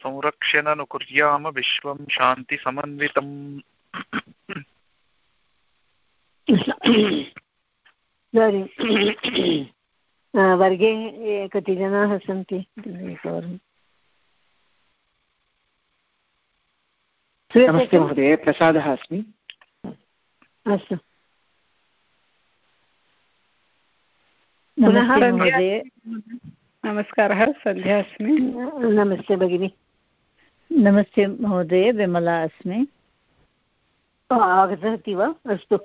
संरक्ष्य ननु कुर्याम विश्वं शान्तिसमन्वितम् वर्गे कति जनाः सन्ति। एकवारं नमस्ते महोदय प्रसादः अस्मि। अस्तु। पुनः नमस्कारः सन्ध्या अस्मि। नमस्ते भगिनि। नमस्ते महोदय विमला अस्मि। आगतवती वा? अस्तु।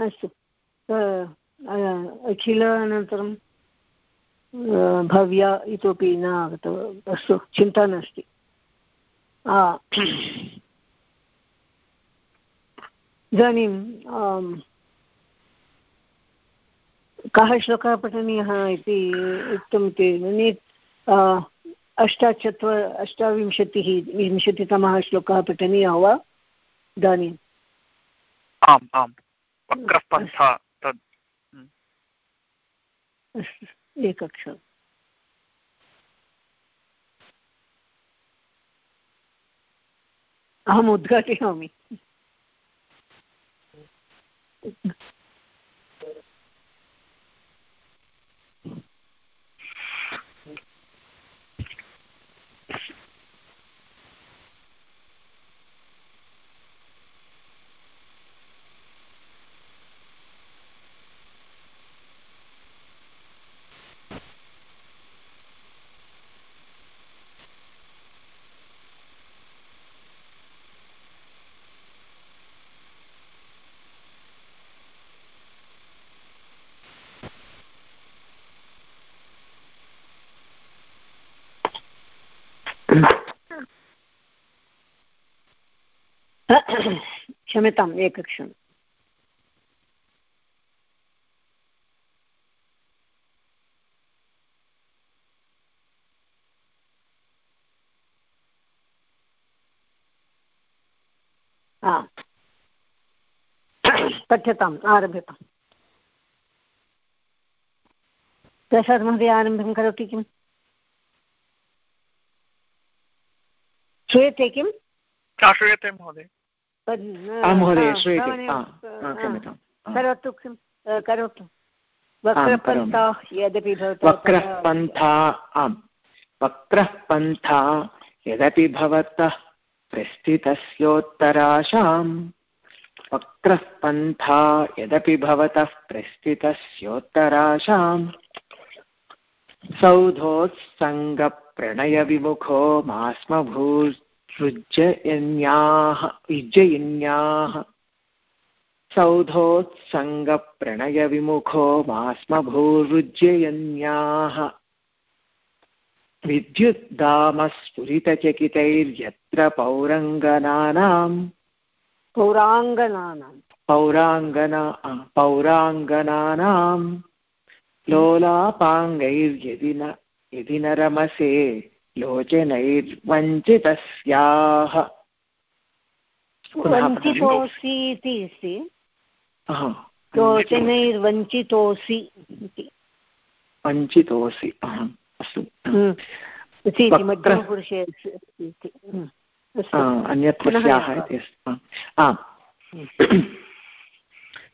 अस्तु। अखिल अनन्तरं भव्या इतोपि न आगतव अस्तु चिन्ता नास्ति। इदानीं कः श्लोकः पठनीयः इति उक्तमिति अष्टचत्व अष्टाविंशतिः विंशतितमः श्लोकः पठनीयः वा इदानीम् आम् आम्। वक्रपन्था तद्। एकक्षरम् अहम् उद्घाटयामि। क्षम्यताम् एकक्षणम्। पठ्यताम् आरभ्यताम्। प्रसाद् महोदय आरम्भं करोति किम्? श्रूयते किम्? श्रूयते महोदय। श्रूयते। करोतु किं करोतु। वक्रपन्थः यदपि वक्रः पन्था आम्। वक्रः पन्था यदपि भवतः प्रस्थितस्योत्तराशाम्। वक्रः पन्था यदपि भवतः प्रस्थितस्योत्तराशाम्। सौधोत्सङ्गप्रणयविमुखो मास्मभूत् सृज्जयन्याः युज्जयन्याः सौधोत्सङ्गप्रणयविमुखो मास्मभूरुज्जयन्याः विद्युद्दामस्फुरितचकितैर्यत्र पौरङ्गनानाम्। पौराङ्गनानां पौराङ्गना पौराङ्गनानां लोलापाङ्गैर्यदि न यदि न रमसे लोचनैर्वञ्चितस्याः वञ्चितोऽसि इति अस्ति। लोचनैर्वञ्चितोऽसि इति। वञ्चितोऽसि अस्तु। मध्यमपुरुषे अन्यत् पश्याः इति आम्।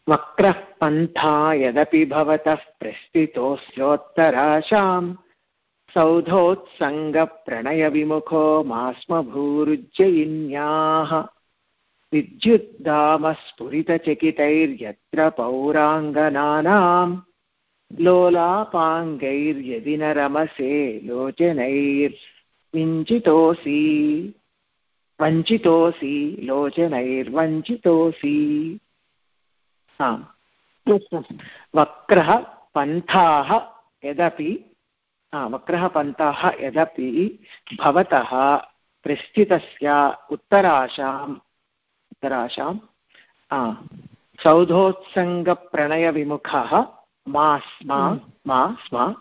वक्रः पन्था यदपि भवतः प्रस्थितोऽस्योत्तराशाम्। सौधोत्सङ्गप्रणयविमुखो मास्मभूरुज्जयिन्याः। विद्युद्दामस्फुरितचकितैर्यत्र पौराङ्गनानाम् लोलापाङ्गैर्यदि न रमसे लोचनैर्विञ्चितोऽसि। वञ्चितोऽसि लोचनैर्वञ्चितोऽसि वक्रः पन्थाः यदपि वक्रः पन्थाः यदपि भवतः प्रस्थितस्य उत्तराशाम् उत्तराशां सौधोत्सङ्गप्रणयविमुखः मा स्म मा स्म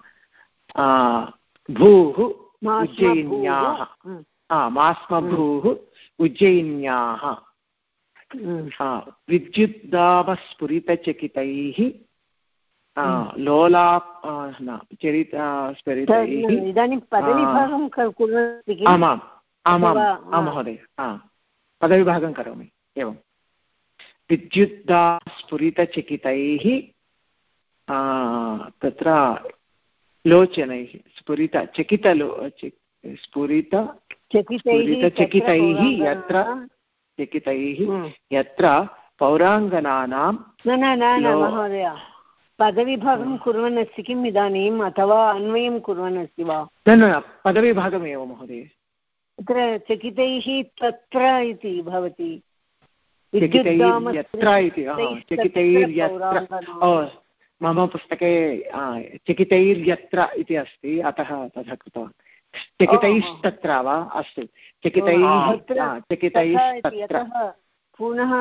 भूः उज्जयिन्याः मा स्म भूः उज्जयिन्याः। विद्युद्दामस्फुरितचकितैः लोला चरित इदानीं पदविभागं आमाम् आमाम् आं महोदय पदविभागं करोमि एवं विद्युद्दा स्फुरितचिकितैः तत्र लोचनैः स्फुरित चकितलो स्फुरित स्फुरितचकितैः यत्र चकितैः यत्र पौराङ्गनानां न न न महोदय पदविभागं कुर्वन् अस्ति किम् इदानीम् अथवा अन्वयं कुर्वन् अस्ति वा? न न पदविभागमेव महोदय। तत्र चकितैः तत्र इति भवति। मम पुस्तके चकितैर्यत्र इति अस्ति अतः तथा कृतवान्। चकितैस्तत्र वा? अस्तु। चकितैः चकितैस्तत्र पुनः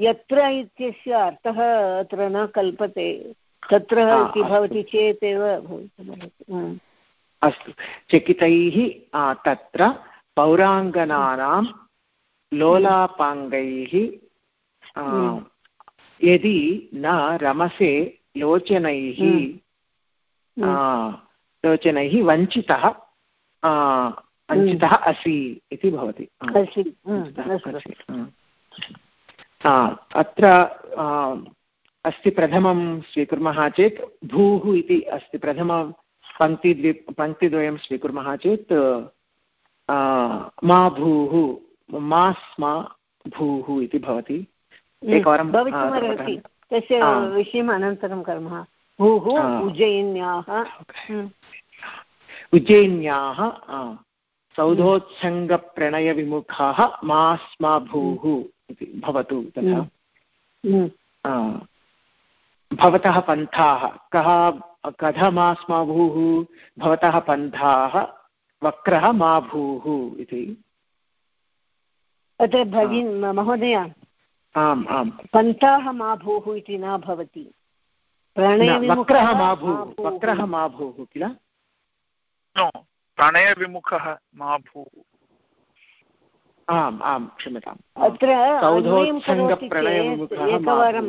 यत्र इत्यस्य अर्थः अत्र न कल्पते। तत्र इति भवति चेत् एव अस्तु। चकितैः तत्र पौराङ्गनानां लोलापाङ्गैः हम्म। यदि न रमसे लोचनैः हम्म। लोचनैः वञ्चितः वञ्चितः हम्म। असि इति भवति। अत्र अस्ति प्रथमं स्वीकुर्मः चेत् भूः इति अस्ति प्रथम पङ्क्तिद्वि पङ्क्तिद्वयं स्वीकुर्मः चेत् मा भूः मा स्म भूः इति भवति। एकवारं तस्य विषयम् अनन्तरं कुर्मः। भूः उज्जयिन्याः। उज्जयिन्याः सौधोत्सङ्गप्रणयविमुखाः मा स्म भूः। भवतु तथा। भवतः पन्थाः कः कथमा स्म भूः भवतः पन्थाः वक्रः मा भूः इति अत्र भगिन् महोदय। आम् आम्। पन्थाः मा भूः इति न भवति। वक्रः मा भूः वक्रः मा भूः किल प्रणयविमुखः मा भूः आम् आं क्षम्यताम्। अत्र एकवारं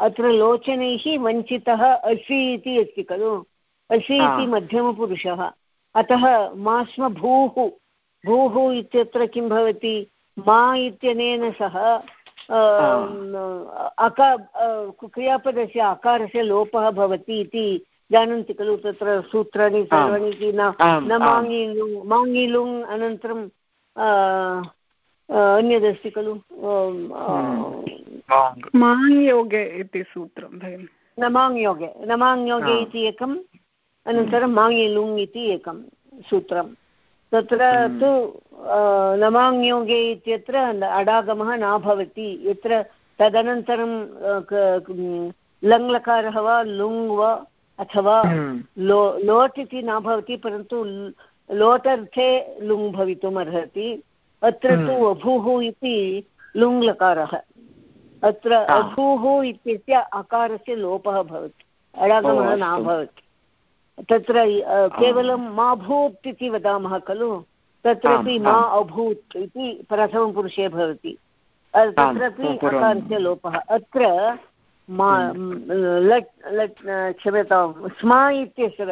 अत्र लोचनैः वञ्चितः असि इति अस्ति खलु? असि इति मध्यमपुरुषः। अतः मा स्म भूः भूः इत्यत्र किं भवति? मा इत्यनेन सह अका क्रियापदस्य अकारस्य लोपः भवति इति जानन्ति खलु? तत्र सूत्राणि सर्वाणि न माङ्गिलुङ् माङ्गिलुङ् अनन्तरं अन्यदस्ति खलु माङ्योगे इति सूत्रं नमाङ्योगे नमाङ्योगे इति एकम् अनन्तरं माङ्गिलुङ् इति एकं सूत्रं तत्र तु नमाङ्योगे इत्यत्र अडागमः न भवति यत्र तदनन्तरं लङ्लकारः वा लुङ् वा अथवा लो लोट् इति न भवति परन्तु लोटर्थे लुङ् भवितुम् अर्हति अत्र तु अभूः इति लुङ्लकारः। अत्र अभूः इत्यस्य अकारस्य लोपः भवति। अडागमः न भवति। तत्र केवलं मा भूत् इति वदामः खलु? तत्रापि मा अभूत् इति प्रथमपुरुषे भवति। तत्रापि अकारस्य लोपः। अत्र मा लट् लट् क्षम्यतां स्मा इत्यस्य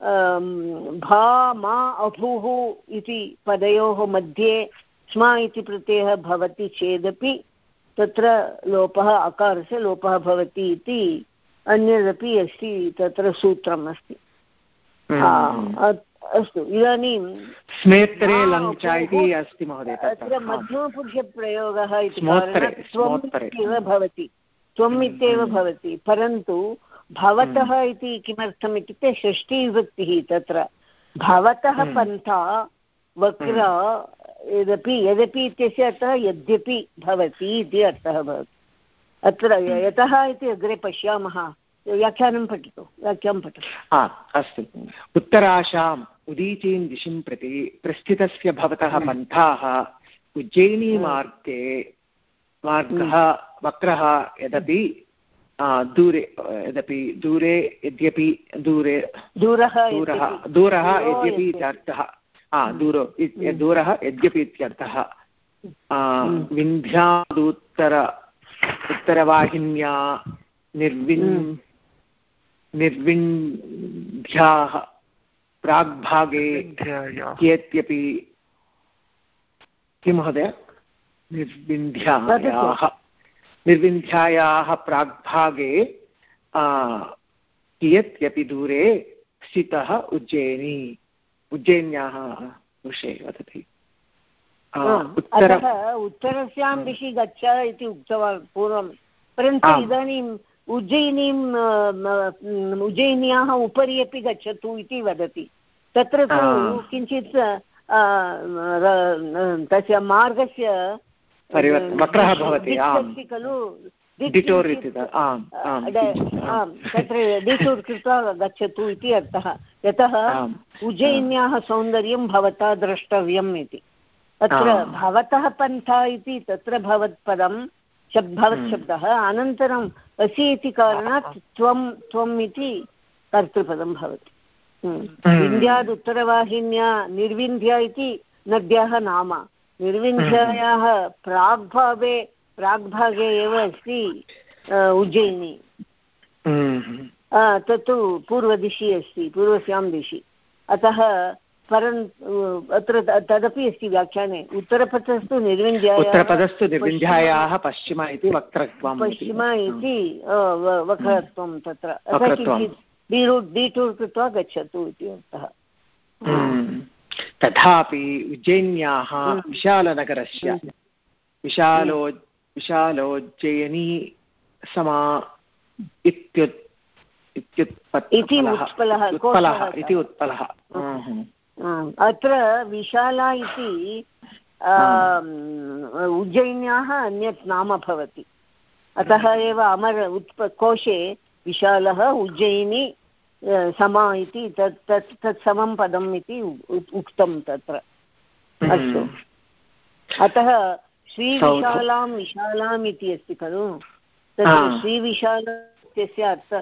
भा मा अभूः इति पदयोः मध्ये स्म इति प्रत्ययः भवति चेदपि तत्र लोपः अकारस्य लोपः भवति इति अन्यदपि अस्ति तत्र सूत्रम् अस्ति हम्म। अस्तु इदानीं स्मेत्रे लङ्च इति अस्ति महोदय अत्र मध्यमपुरुषप्रयोगः इति भवति त्वम् इत्येव हम्म। भवति परन्तु भवतः हम्म। इति किमर्थम् इत्युक्ते षष्टिविभक्तिः तत्र। भवतः पन्था वक्र यदपि यदपि इत्यस्य अर्थः यद्यपि भवति इति अर्थः भवति। अत्र यतः इति अग्रे पश्यामः। व्याख्यानं पठतु वाक्यं पठतु। हा अस्तु। उत्तराशाम् उदीचीं दिशिं प्रति प्रस्थितस्य भवतः पन्थाः। उज्जयिनीमार्गे मार्गः वक्रः यदपि दूरे यदपि दूरे यद्यपि दूरे दूरः दूरः दूरः यद्यपि इत्यर्थः। दूरो दूरः यद्यपि इत्यर्थः। विन्ध्यादुत्तर उत्तरवाहिन्या निर्विन् निर्विन्ध्याः प्राग्भागे कियत्यपि किं महोदय? निर्विन्ध्यायाः निर्विन्ध्यायाः प्राग्भागे कियत्यपि दूरे स्थितः उज्जयिनी। उज्जयिन्याः विषये वदति। उत्तरस्यां दिशि गच्छ इति उक्तवान् पूर्वं। परन्तु इदानीम् उज्जयिनीम् उज्जयिन्याः उपरि अपि गच्छतु इति वदति। तत्र तु किञ्चित् तस्य मार्गस्य वक्रः भवति खलु? तत्र डिटूर् कृत्वा गच्छतु इति अर्थः। यतः उज्जयिन्याः सौन्दर्यं भवता द्रष्टव्यम् इति। अत्र भवतः पन्था इति तत्र भवत्पदं शब् भवत्शब्दः अनन्तरम् असि इति कारणात् त्वं त्वम् इति कर्तृपदं भवति। विन्ध्याद् उत्तरवाहिन्या निर्विन्ध्या इति नद्याः नाम। निर्विन्ध्यायाः प्राग्भागे प्राग्भागे एव अस्ति उज्जयिनी। तत्तु पूर्वदिशि अस्ति पूर्वस्यां दिशि। अतः परन् अत्र तदपि अस्ति व्याख्याने। उत्तरपथस्तु उत्तरपदस्तु निर्विन्ध्यायाः पश्चिम इति वक्त्रत्वं पश्चिम इति वक्रत्वं तत्र। किञ्चित् डीटूर् कृत्वा गच्छतु इति अर्थः तथापि उज्जयिन्याः विशालनगरस्य विशालो विशालोज्जयिनी समा इत्युत् उत्पलः। इति उत्पलः। अत्र विशाला इति उज्जयिन्याः अन्यत् नाम भवति। अतः एव अमर उत्प कोशे विशालः उज्जयिनी समा इति तत् तत् तत् समं पदम् इति उक्तं तत्र। अस्तु। अतः श्रीविशालां विशालाम् इति अस्ति खलु? तत्र श्रीविशाल इत्यस्य अर्थ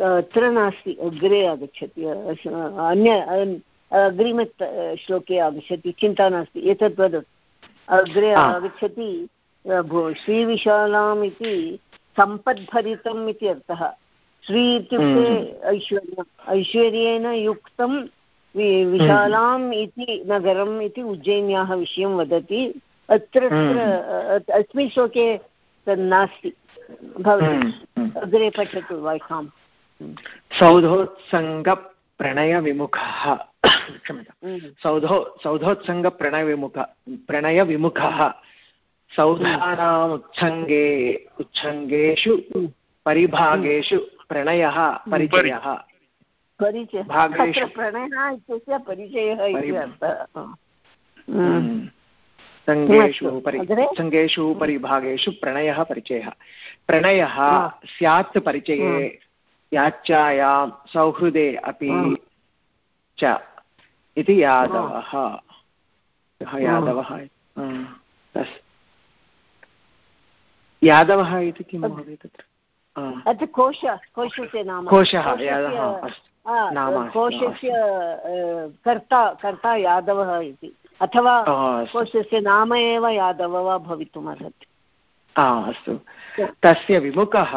अत्र नास्ति अग्रे आगच्छति अन्य अग्रिम श्लोके आगच्छति चिन्ता नास्ति एतद् वदतु अग्रे आगच्छति श्रीविशालाम् इति सम्पद्भरितम् इति अर्थः। श्री इत्युक्ते हम्म। ऐश्वर्यम् ऐश्वर्येण युक्तं विशालाम् इति नगरम् इति उज्जयिन्याः विषयं वदति। अत्र हम्म। अस्मिन् श्लोके तद् नास्ति भवति। हम्म, अग्रे पठतु वाय्खाम् सौधोत्सङ्गप्रणयविमुखः। क्षम्यतां सौधो सौधोत्सङ्गप्रणयविमुख प्रणयविमुखः। सौधानामुत्सङ्गे उच्छङ्गेषु परिभागेषु प्रणयः परिचयः। परिचयः। प्रणयः इत्यस्य परिचयः इति अर्थः। हम्म। सङ्गेषु परि सङ्गेषु परिभागेषु प्रणयः परिचयः। प्रणयः स्यात् परिचये याच्चायां सौहृदे अपि च इति यादवः। यादवः यादवः इति किं महोदय तत्र? अत्र कोश कोशस्य नाम. कोशः कोशस्य कर्ता कर्ता यादवः इति. अथवा कोशस्य नाम एव यादव वा भवितुम् अर्हति अस्तु. तस्य विमुखः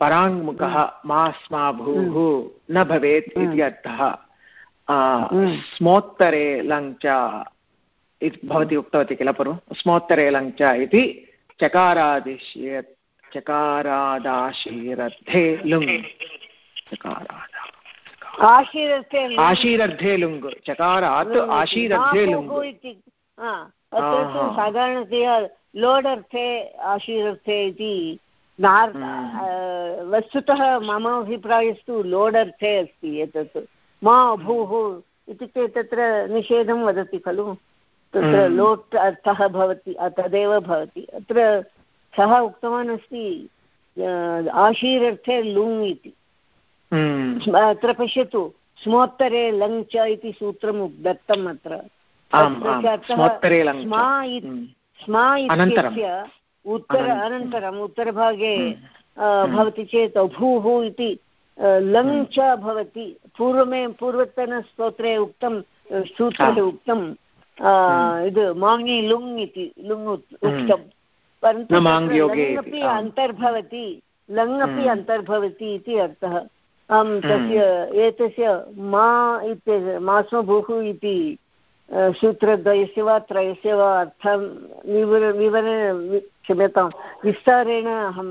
पराङ्मुखः मा स्मा भूः न भवेत् इति अर्थः. स्मोत्तरे लङ्च इति भवती उक्तवती किल पूर्वं? स्मोत्तरे लङ्च इति चकारादिश्यत् चकारादाशीरर्थे लुङ् आशीरर्थे लुङ् चकारात् आशीरर्थे लुङ् साधारणतया लोडर्थे आशीरर्थे इति हम्म। वस्तुतः मम अभिप्रायस्तु लोडर्थे अस्ति एतत्। मा भूः इत्युक्ते तत्र निषेधं वदति खलु? तत्र हम्म। लोट् अर्थः भवति तदेव भवति। अत्र सः उक्तवान् अस्ति आशीरर्थे लुङ् इति। अत्र पश्यतु स्मोत्तरे लङ् च इति सूत्रम् दत्तम् अत्र। स्मा इत्यस्य उत्तर अनन्तरम्। उत्तरभागे भवति चेत् अभूः इति लङ् च भवति। पूर्वमे पूर्वतनस्तोत्रे उक्तं सूत्रे उक्तं इद् माङ्गि लुङ् इति लुङ् उक्तं परन्तु अपि अन्तर्भवति लङ् अपि अन्तर्भवति इति अर्थः। अहं तस्य एतस्य मा इत्यस्य मास्मभूः इति सूत्रद्वयस्य वा त्रयस्य वा अर्थं विवर विवरण क्षम्यतां विस्तारेण अहं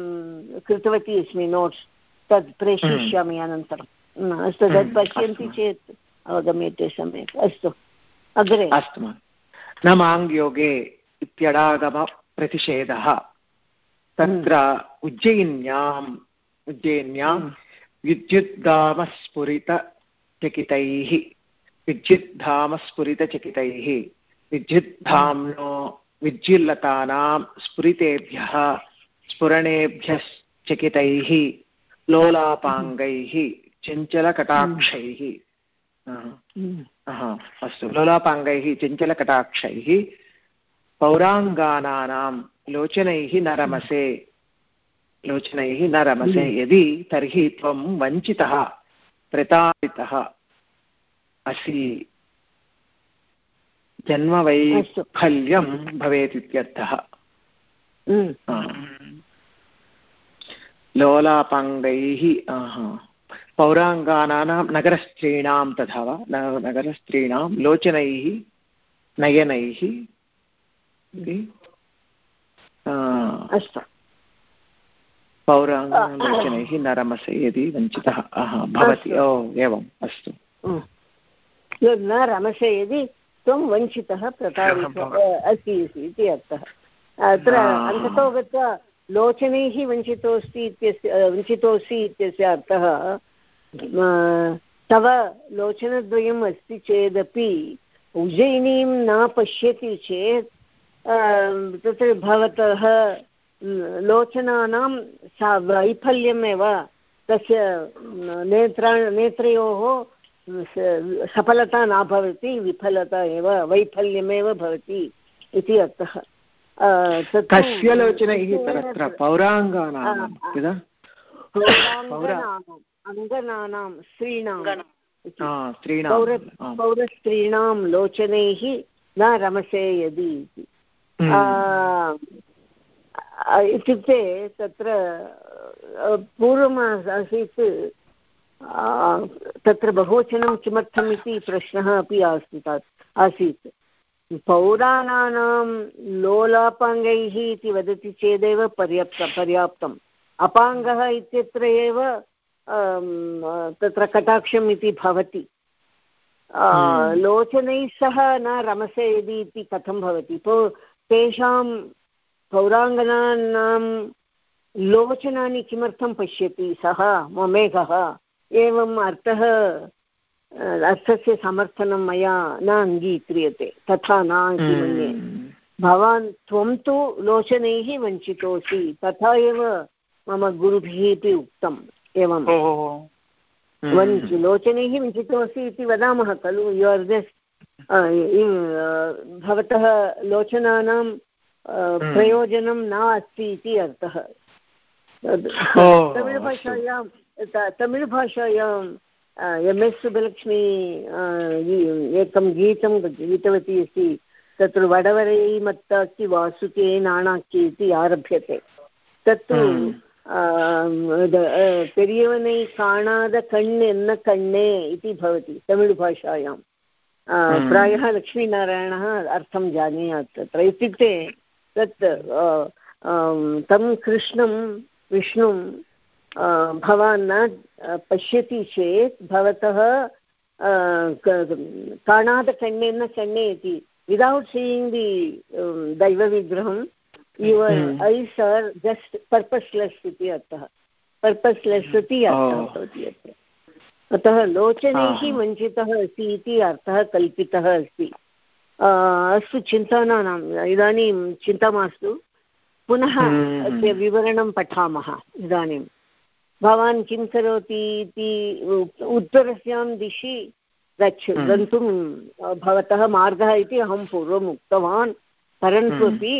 कृतवती अस्मि नोट्स् तत् प्रेषयिष्यामि अनन्तरम्। अस्तु तत् पश्यन्ति चेत् अवगम्यते सम्यक्। अस्तु अग्रे। अस्तु न माङ्योगे इत्यडागमप्रतिषेधः तत्र उज्जयिन्याम् उज्जयिन्यां विद्युद्धामस्फुरितचकितैः। विद्युद्धामस्फुरितचकितैः। विद्युद्धाम्नो विद्युल्लतानां स्फुरितेभ्यः स्फुरणेभ्यश्चकितैः लोलापाङ्गैः चञ्चलकटाक्षैः। अस्तु। लोलापाङ्गैः चञ्चलकटाक्षैः पौराङ्गानानां लोचनैः न रमसे लोचनैः न रमसे यदि तर्हि त्वं वञ्चितः प्रताडितः असि। जन्मवैफल्यं भवेत् इत्यर्थः लोलापाङ्गैः पौराङ्गानां नगरस्त्रीणां तथा वा? नगरस्त्रीणां लोचनैः नयनैः। अस्तु। पौराङ्गलोचनैः न रमसे यदि वञ्चितः भवति। ओ एवम् अस्तु। न रमसे यदि त्वं वञ्चितः प्रताडितः अस्ति इति अर्थः। अत्र अन्ततो गत्वा लोचनैः वञ्चितोऽस्ति इत्यस्य वञ्चितोऽसि इत्यस्य अर्थः तव लोचनद्वयम् अस्ति चेदपि उज्जयिनीं न पश्यति चेत् तत्र भवतः लोचनानां सा वैफल्यमेव। तस्य नेत्रा नेत्रयोः सफलता न भवति विफलता एव वैफल्यमेव भवति इति अर्थः। कस्य लोचनैः तत्र पौराङ्गानां किल? अङ्गनानां स्त्रीणां पौरस्त्रीणां लोचनैः न रमसे यदि इति। इत्युक्ते तत्र पूर्वम् आसीत् तत्र बहुवचनं किमर्थम् इति प्रश्नः अपि आसीत् आसीत्। पौराणानां लोलापाङ्गैः इति वदति चेदेव पर्याप्त पर्याप्तम्। अपाङ्गः इत्यत्र एव तत्र कटाक्षम् इति भवति। हम्म। लोचनैः सह न रमसे यदि इति कथं भवति? तेषां पौराङ्गनानां लोचनानि किमर्थं पश्यति? सः ममेघः एवम् अर्थः अर्थस्य समर्थनं मया न अङ्गीक्रियते तथा न इति मन्ये। भवान् त्वं तु लोचनैः वञ्चितोऽसि तथा एव मम गुरुभिः अपि उक्तम् एवं वञ्च लोचनैः वञ्चितोऽसि इति वदामः खलु यु आर् जस्ट् भवतः लोचनानां प्रयोजनं न अस्ति इति अर्थः तमिळ्भाषायां तमिळ्भाषायां एम् एस् सुबलक्ष्मी एकं गीतं गीतवती अस्ति तत्र वडवरै मत्ताक्कि वासुके नाणाक्कि इति आरभ्यते तत्तु பெரியவனை காணாத கண் என்ன कण्णे इति भवति तमिळुभाषायां प्रायः लक्ष्मीनारायणः अर्थं जानीयात्। तत्र इत्युक्ते तत् तं कृष्णं विष्णुं भवान् न पश्यति चेत् भवतः काणादकण्णेन कण्णे इति without seeing the दैवविग्रहं your eyes are just purposeless इति अर्थः। पर्पस्लेस् इति अर्थः भवति अत्र। अतः लोचनैः वञ्चितः अस्ति इति अर्थः कल्पितः अस्ति। अस्तु चिन्ता न इदानीं चिन्ता मास्तु पुनः अस्य विवरणं पठामः इदानीं। भवान् किं करोति इति उत्तरस्यां दिशि गच्छ गन्तुं भवतः मार्गः इति अहं पूर्वम् उक्तवान्। परन्तु अपि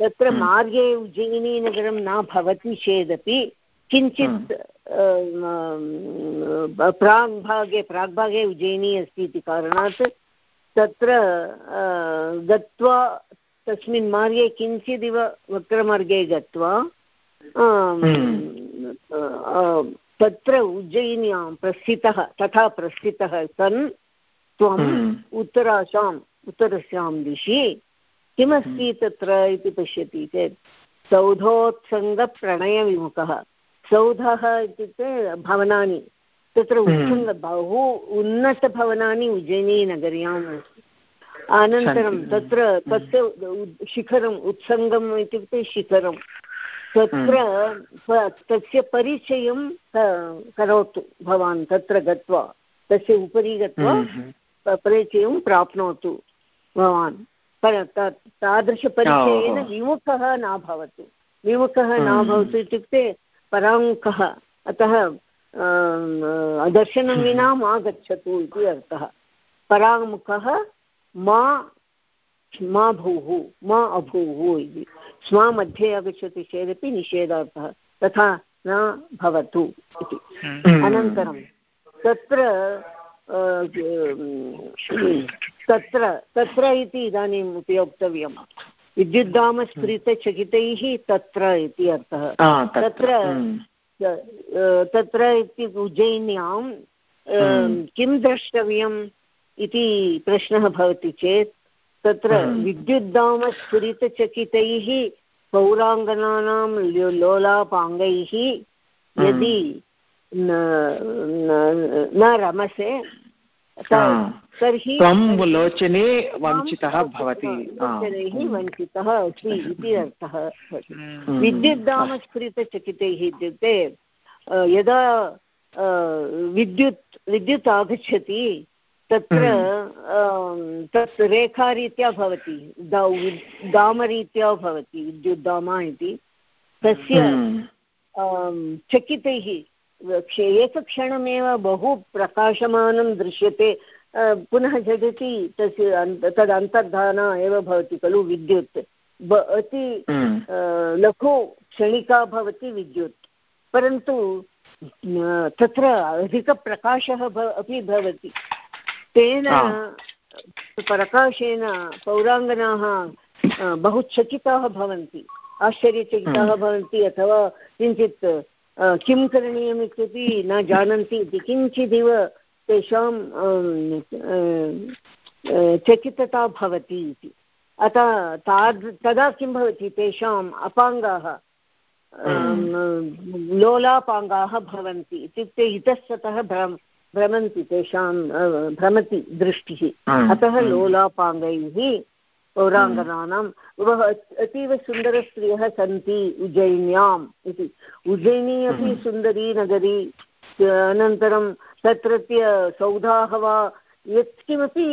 तत्र मार्गे उज्जयिनीनगरं न भवति चेदपि किञ्चित् प्राग्भागे प्राग्भागे उज्जयिनी अस्ति इति कारणात् तत्र गत्वा तस्मिन् मार्गे किञ्चिदिव वक्रमार्गे गत्वा तत्र उज्जयिन्यां प्रस्थितः तथा प्रस्थितः सन् त्वम् उत्तराशाम् उत्तरस्यां दिशि किमस्ति तत्र इति पश्यति चेत् सौधोत्सङ्गप्रणयविमुखः। सौधः इत्युक्ते भवनानि तत्र उत्सङ्ग बहु उन्नतभवनानि उज्जयिनीनगर्याम् अस्ति। अनन्तरं तत्र तस्य शिखरम् उत्सङ्गम् इत्युक्ते शिखरं तत्र तस्य परिचयं करोतु भवान् तत्र गत्वा तस्य उपरि गत्वा परिचयं प्राप्नोतु भवान्। तादृशपरिचयेन विमुखः न भवतु। विमुखः न भवतु इत्युक्ते पराङ्कः। अतः दर्शनं विना मा गच्छतु इति अर्थः। पराङ्मुखः मा मा भूः मा अभूः इति। स्मा मध्ये आगच्छति चेदपि निषेधार्थः तथा न भवतु इति। अनन्तरं तत्र तत्र तत्र इति इदानीम् उपयोक्तव्यं विद्युद्धामस्फुरितचकितैः तत्र इति अर्थः। तत्र तत्र इति उज्जयिन्यां किं द्रष्टव्यम् इति प्रश्नः भवति चेत् तत्र विद्युद्धामस्फुरितचकितैः पौराङ्गनानां लोलापाङ्गैः यदि न रमसे तर्हि त्वं लोचने वञ्चितः भवति। वञ्चितः अस्ति इति अर्थः विद्युद्दामस्फुरितचकितैः इत्युक्ते यदा विद्युत् विद्युत् आगच्छति तत्र तत् रेखारीत्या भवति दामरीत्या भवति विद्युद्दाम इति। तस्य चकितैः एकक्षणमेव बहु प्रकाशमानं दृश्यते पुनः झटिति तस्य तद् अन्तर्धान एव भवति खलु विद्युत्। अति लघु क्षणिका भवति विद्युत्। परन्तु तत्र अधिकप्रकाशः अपि भवति। तेन प्रकाशेन पौराङ्गनाः बहु चकिताः भवन्ति आश्चर्यचकिताः भवन्ति अथवा किञ्चित् किं करणीयम् इत्यपि न जानन्ति इति किञ्चिदिव तेषां चकितता भवति इति। अतः ताद् तदा किं भवति तेषाम् अपाङ्गाः लोलापाङ्गाः भवन्ति इत्युक्ते इतस्ततः भ्रम भ्रमन्ति तेषां भ्रमति दृष्टिः। अतः लोलापाङ्गैः पौराङ्गनानां बहु अतीव सुन्दरस्त्रियः सन्ति उज्जयिन्याम् इति। उज्जयिनी अपि सुन्दरी नगरी अनन्तरं तत्रत्य सौधाः वा यत्किमपि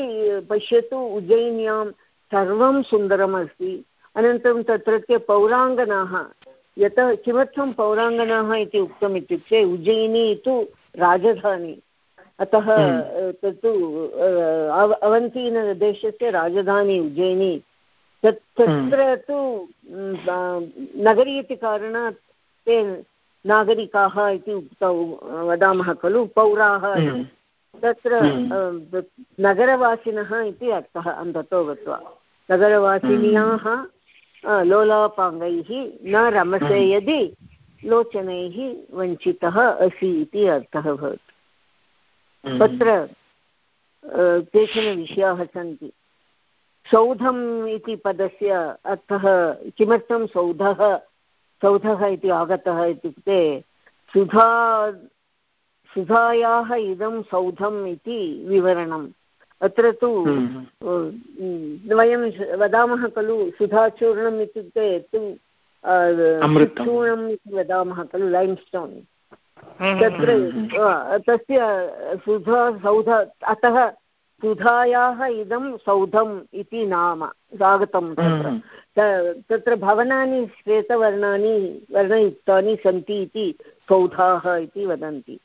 पश्यतु उज्जयिन्यां सर्वं सुन्दरम् अस्ति अनन्तरं तत्रत्य पौराङ्गनाः यतः किमर्थं पौराङ्गनाः इति उक्तम् इत्युक्ते उज्जयिनी तु राजधानी। अतः हम्म। तत्तु अवन्तीदेशस्य राजधानी उज्जयिनी तत् तत्र हम्म। तु नगरी इति कारणात् ते नागरिकाः इति उक्तौ वदामः खलु पौराः हम्म। तत्र नगरवासिनः इति अर्थः अन्ततो गत्वा नगरवासिन्याः लोलापाङ्गैः न रमसे यदि लोचनैः वञ्चितः असि इति अर्थः भवति। तत्र केचन विषयाः सन्ति। सौधम् इति पदस्य अर्थः किमर्थं सौधः सौधः इति आगतः इत्युक्ते सुधा सुधायाः इदं सौधम् इति विवरणम्। अत्र तु हम्म। वयं वदामः खलु सुधाचूर्णम् इत्युक्ते तु चूर्णम् इति वदामः खलु लैम् स्टोन् तत्र तस्य सुधा सौध अतः सुधायाः इदं सौधम् इति नाम आगतं तत्र। तत्र भवनानि श्वेतवर्णानि वर्णयुक्तानि सन्ति इति सौधाः इति वदन्ति।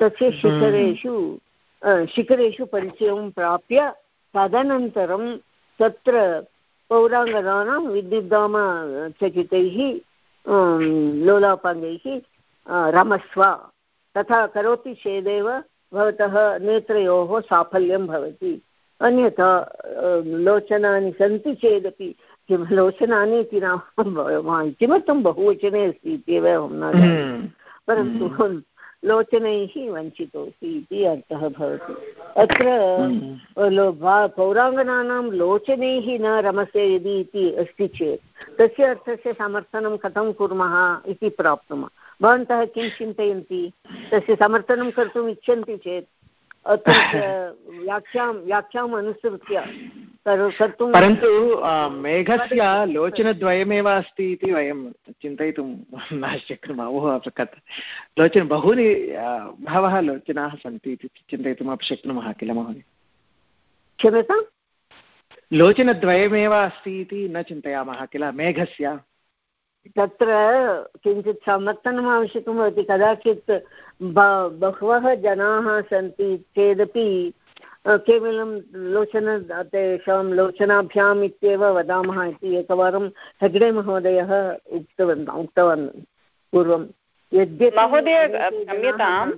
तस्य हम्म। शिखरेषु शिखरेषु परिचयं प्राप्य तदनन्तरं तत्र पौराङ्गनानां विद्युद्दामचकितैः लोलापाङ्गैः रमस्व तथा करोति चेदेव भवतः नेत्रयोः साफल्यं भवति अन्यथा लोचनानि सन्ति चेदपि किं लोचनानि इति नाम किमर्थं बहुवचने अस्ति इत्येव अहं न हम्म। परन्तु हम्म। लोचनैः वञ्चितोऽसि इति अर्थः भवति अत्र हम्म। पौराङ्गनानां लोचनैः न रमसे यदि इति अस्ति चेत् तस्य अर्थस्य समर्थनं कथं कुर्मः इति प्राप्नुमः भवन्तः किं चिन्तयन्ति? तस्य समर्थनं कर्तुम् इच्छन्ति चेत् अत्र व्याख्यां व्याख्याम् अनुसृत्य कर्तुं परन्तु मेघस्य लोचनद्वयमेव अस्ति इति वयं चिन्तयितुं न शक्नुमः। कथ लोचन बहूनि बहवः लोचनाः सन्ति इति चिन्तयितुमपि शक्नुमः किल महोदय? क्षम्यताम्? लोचनद्वयमेव अस्ति इति न चिन्तयामः किल मेघस्य? तत्र किञ्चित् समर्थनम् आवश्यकं भवति कदाचित् बहवः जनाः सन्ति चेदपि केवलं लोचन तेषां लोचनाभ्याम् इत्येव वदामः इति एकवारं हेग्डे महोदयः उक्तवन् उक्तवान् पूर्वं. यद्यपि महोदय क्षम्यताम्।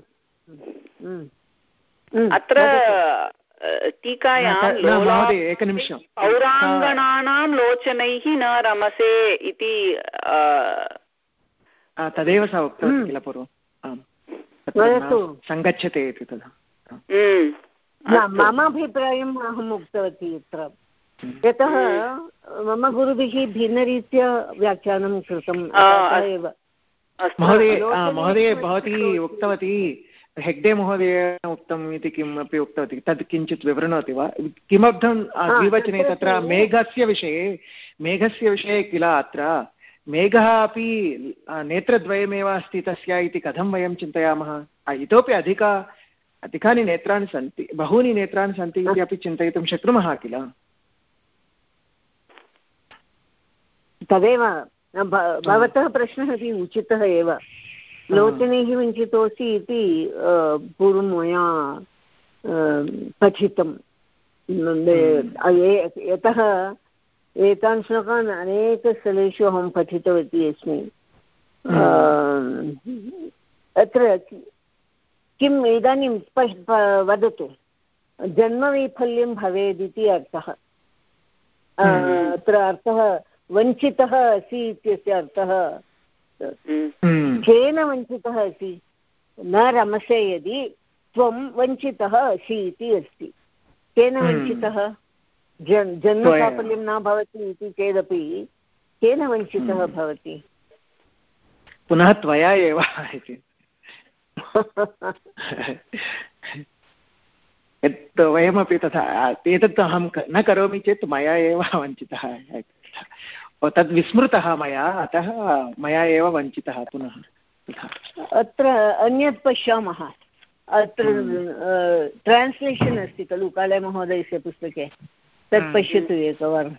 अत्र टीकायां एकनिमिषं पौराङ्गणानां लोचनैः न रमसे इति तदेव सा उक्तवती हम्म। किल पूर्वं? सङ्गच्छते इति तदा मम अभिप्रायम् अहम् उक्तवती अत्र यतः मम गुरुभिः भिन्नरीत्या व्याख्यानं कृतम् एव। महोदय महोदय भवती उक्तवती हेग्डे महोदय उक्तम् इति किमपि उक्तवती तद् किञ्चित् विवृणोति वा? किमर्थं द्विवचने तत्र मेघस्य विषये मेघस्य विषये किल अत्र? मेघः अपि नेत्रद्वयमेव अस्ति तस्य इति कथं वयं चिन्तयामः? इतोपि अधिक अधिकानि नेत्राणि सन्ति बहूनि नेत्राणि सन्ति इति अपि चिन्तयितुं शक्नुमः किल? तदेव भवतः प्रश्नः अपि उचितः एव। लोचनैः वञ्चितोऽसि इति पूर्वं मया पठितं। यतः एतान् श्लोकान् अनेकस्थलेषु अहं पठितवती अस्मि। अत्र किम् इदानीं वदतु। जन्मवैफल्यं भवेदिति अर्थः। अत्र अर्थः वञ्चितः असि इत्यस्य अर्थः। केन वञ्चितः असि। न रमसे यदि त्वं वञ्चितः असि इति अस्ति। केन हम्म। वञ्चितः? जन् जन्मसाफल्यं न भवति इति चेदपि केन वञ्चितः भवति? पुनः त्वया एव इति। यत् वयमपि तथा एतत् अहं न करोमि चेत् मया एव वञ्चितः। तद् विस्मृतः मया अतः मया एव वञ्चितः पुनः। अत्र अन्यत् पश्यामः। अत्र ट्रान्स्लेशन् हम्म। अस्ति खलु कालमहोदयस्य पुस्तके। तत् हम्म। पश्यतु एकवारम्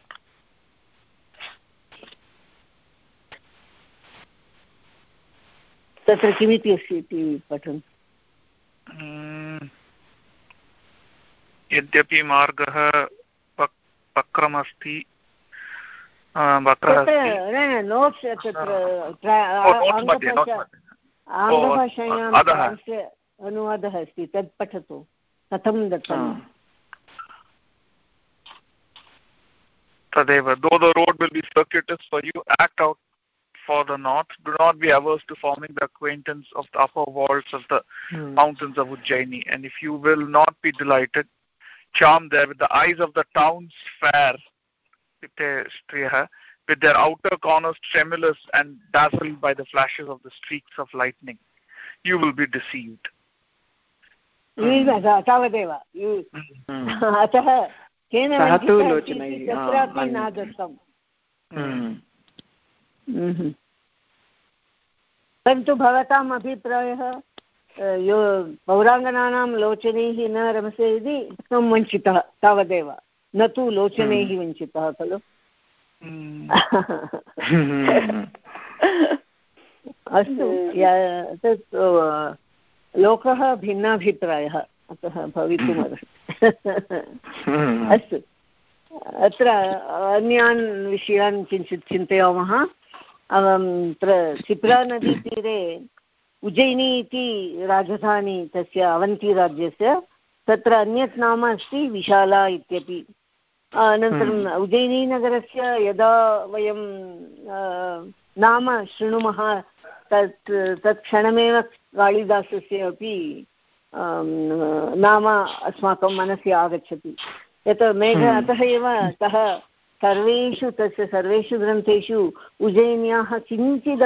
तत्र किमिति अस्ति इति पठन् यद्यपि मार्गः वक्रमस्ति नोट्स् तत्र आङ्ग्लभाषायाम् अनुवादः अस्ति तत् पठतु कथं दत्तं तदेव though the road will be circuitous for you act out for the north, do not be averse to forming the acquaintance of the upper walls of the hmm. mountains of Ujjaini. And if you will not be delighted, charm there with the eyes of the towns fair, with their outer corners tremulous and dazzled by the flashes of the streaks of lightning. You will be deceived. तावदेव अतः केन तत्रापि न दत्तम् परन्तु भवताम् अभिप्रायः यो पौराङ्गनानां लोचनैः न रमसे इति त्वं वञ्चितः तावदेव न तु लोचनैः वञ्चितः खलु? अस्तु तत् लोकः भिन्नाभिप्रायः अतः भवितुमर्हति। अस्तु अत्र अन्यान् विषयान् किञ्चित् चिन्तयामः। अत्र क्षिप्रानदीतीरे उज्जयिनी इति राजधानी तस्य अवन्तीराज्यस्य तत्र अन्यत् नाम अस्ति विशाला इत्यपि। अनन्तरम् हम्म। उज्जयिनीनगरस्य यदा वयं नाम शृणुमः तत् तत् क्षणमेव कालिदासस्य अपि नाम अस्माकं मनसि आगच्छति यत् मेघ हम्म। अतः एव सः सर्वेषु तस्य सर्वेषु ग्रन्थेषु उज्जयिन्याः किञ्चिद्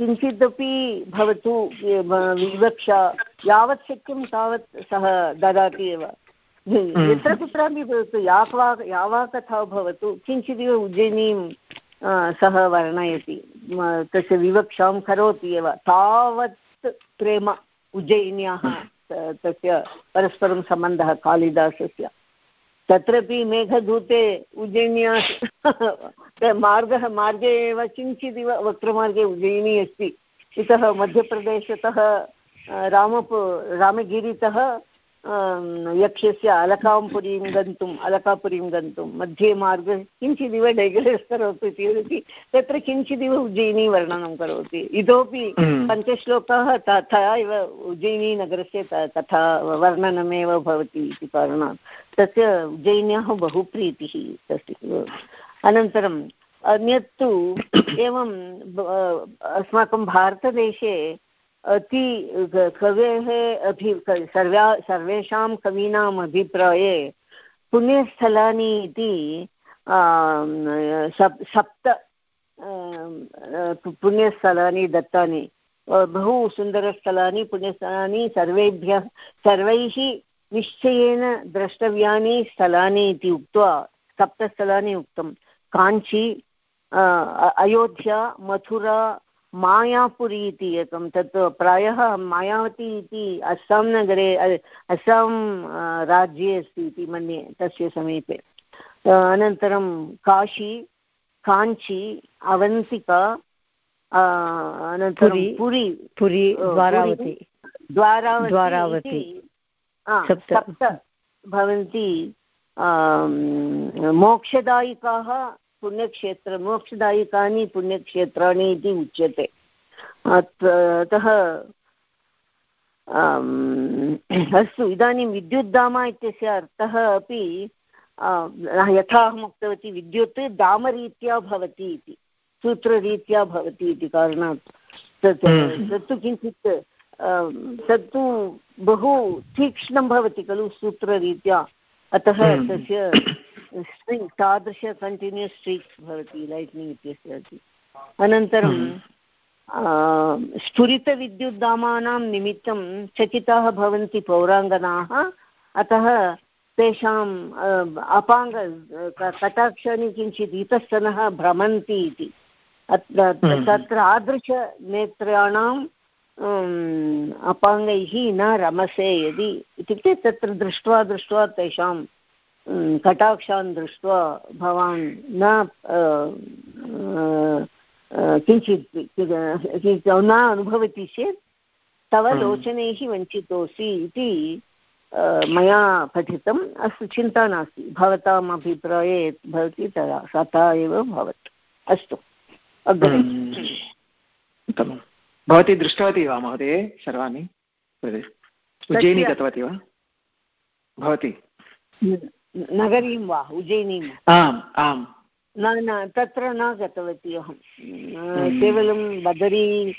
किञ्चिदपि भवतु विवक्षा यावत् शक्यं तावत् सः ददाति एव। यत्र कुत्रापि भवतु या वा या वा कथा भवतु किञ्चिदिव उज्जयिनीं सः वर्णयति तस्य विवक्षां करोति एव तावत् प्रेम उज्जयिन्याः तस्य परस्परं सम्बन्धः कालिदासस्य तत्रापि मेघदूते उज्जयिन्या मार्गः मार्गे एव किञ्चिदिव वक्रमार्गे उज्जयिनी अस्ति इतः मध्यप्रदेशतः रामप रामगिरितः यक्षस्य अलकापुरीं गन्तुम् अलकापुरीं गन्तुं मध्ये मार्गे किञ्चिदिव डैग्रेस् करोतु इति वदति तत्र किञ्चिदिव उज्जयिनी वर्णनं करोति इतोपि। पञ्चश्लोकाः तथा एव उज्जयिनीनगरस्य तथा वर्णनमेव भवति इति कारणात् तस्य उज्जयिन्याः बहु प्रीतिः तस्य अनन्तरम् अन्यत्तु एवं अस्माकं भारतदेशे अति कवेः अभि सर्व्या, सर्वेषां कवीनाम् अभिप्राये पुण्यस्थलानि इति सप्त पुण्यस्थलानि दत्तानि। बहु सुन्दरस्थलानि, पुण्यस्थलानि, सर्वेभ्यः, सर्वैः निश्चयेन द्रष्टव्यानि स्थलानि इति उक्त्वा, सप्तस्थलानि उक्तं। काञ्ची अयोध्या, मथुरा मायापुरी इति एकं तत् प्रायः मायावती इति अस्सां नगरे अस्सां राज्ये अस्ति इति मन्ये तस्य समीपे। अनन्तरं काशी काञ्ची अवन्तिका अनन्तरं पुरी पुरी द्वारावती। द्वारावती सप्त। भवन्ति मोक्षदायिकाः पुण्यक्षेत्र मोक्षदायिकानि पुण्यक्षेत्राणि इति उच्यते अतः अस्तु इदानीं विद्युद्धाम इत्यस्य अर्थः अपि यथा अहम् उक्तवती विद्युत् दामरीत्या भवति इति सूत्ररीत्या भवति इति कारणात् तत् हम्म। तत्तु किञ्चित् तत्तु बहु तीक्ष्णं भवति खलु सूत्ररीत्या अतः हम्म। तस्य स्ट्रिङ्ग् तादृश कण्टिन्यूस् स्ट्रीक्स् भवति लैट्निङ्ग् इत्यस्य अनन्तरं हम्म। स्फुरितविद्युद्धामानां निमित्तं चकिताः भवन्ति पौराङ्गनाः अतः तेषाम् अपाङ्ग कटाक्षानि किञ्चित् इतस्तनः भ्रमन्ति इति हम्म। तत्र आदृशनेत्राणाम् अपाङ्गैः न रमसे यदि इत्युक्ते तत्र दृष्ट्वा दृष्ट्वा तेषां कटाक्षान् दृष्ट्वा भवान् न किञ्चित् न अनुभवति चेत् तव लोचनैः वञ्चितोऽसि इति मया पठितम् अस्तु चिन्ता नास्ति। भवताम् अभिप्राये यत् भवति तदा तथा एव भवतु। अस्तु। अग्रे। उत्तमं भवती दृष्टवती वा महोदये सर्वाणि? उज्जयिनी गतवती वा? भवती? नगरीं वा उज्जयिनीं आम् आम्। न न तत्र न गतवती अहं। केवलं बदरी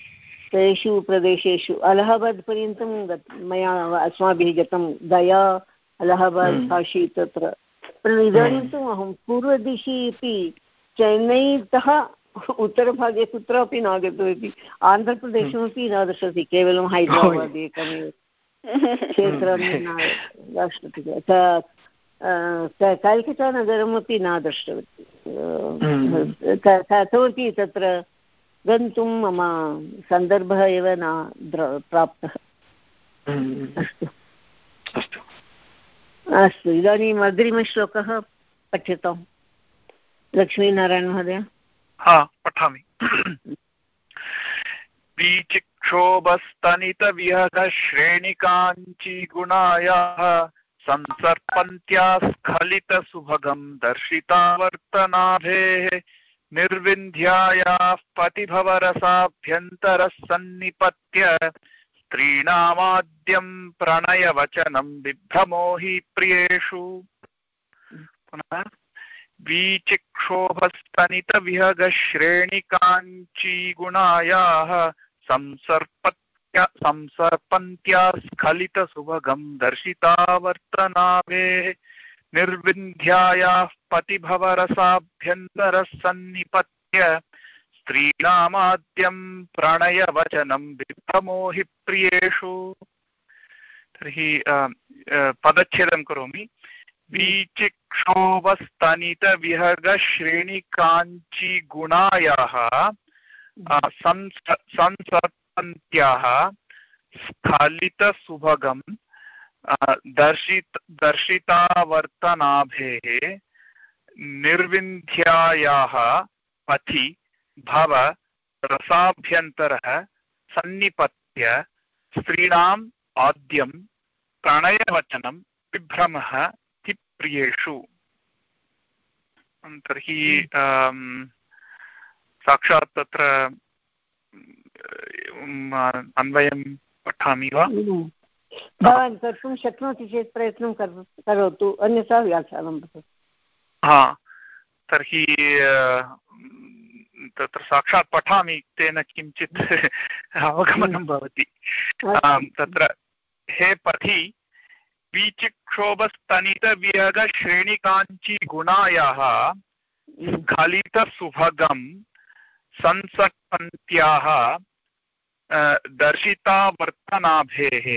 तेषु प्रदेशेषु अलहाबाद् पर्यन्तं मया अस्माभिः गतं गया अलहाबाद् काशी तत्र। इदानीं तु अहं पूर्वदिशि अपि चेन्नैतः उत्तरभागे कुत्रापि न गतवती आन्ध्रप्रदेशमपि न दृशति केवलं हैदराबाद् एकमेव क्षेत्रं न दृष्टति कल्कटा नगरमपि न दृष्टवती कथमपि तत्र गन्तुं मम सन्दर्भः एव न प्राप्तः अस्तु अस्तु इदानीम् अग्रिमश्लोकः पठ्यताम् लक्ष्मीनारायण महोदय हा पठामि बीचिक्षोभस्तनितविहगश्रेणिकाञ्चीगुणायाः संसर्पन्त्या स्खलितसुभगम् दर्शितावर्तनाभेः निर्विन्ध्यायाः पतिभवरसाभ्यन्तरः सन्निपत्य स्त्रीणामाद्यम् प्रणयवचनम् बिभ्रमो हि प्रियेषु। पुनः? वीचिक्षोभस्तनितविहगश्रेणिकाञ्चीगुणायाः संसर्पत्य संसर्पन्त्या स्खलितसुभगम् दर्शितावर्तनाभेः निर्विन्ध्यायाः पतिभवरसाभ्यन्तरः सन्निपत्य स्त्रीणामाद्यम् प्रणयवचनम् बिभ्रमो हि प्रियेषु तर्हि पदच्छेदं करोमि। वीचिक्षोभस्तनितविहगश्रेणिकाञ्चीगुणायाः संसर्पन्त्याः स्खलितसुभगम् दर्शित दर्शितावर्तनाभेः निर्विन्ध्यायाः पथि भव रसाभ्यन्तरः सन्निपत्य स्त्रीणाम् आद्यं प्रणयवचनं प्रियेषु तर्हि साक्षात् तत्र अन्वयं पठामि वा? भवान् कर्तुं शक्नोति चेत् प्रयत्नं करोतु अन्यथा व्याख्यानं हा तर्हि तत्र साक्षात् पठामि तेन किञ्चित् अवगमनं भवति। तत्र हे पथि बीचिक्षोभस्तनितविहगश्रेणिकाञ्चीगुणायाः स्खलितसुभगं संसक्पन्त्याः दर्शितावर्तनाभेः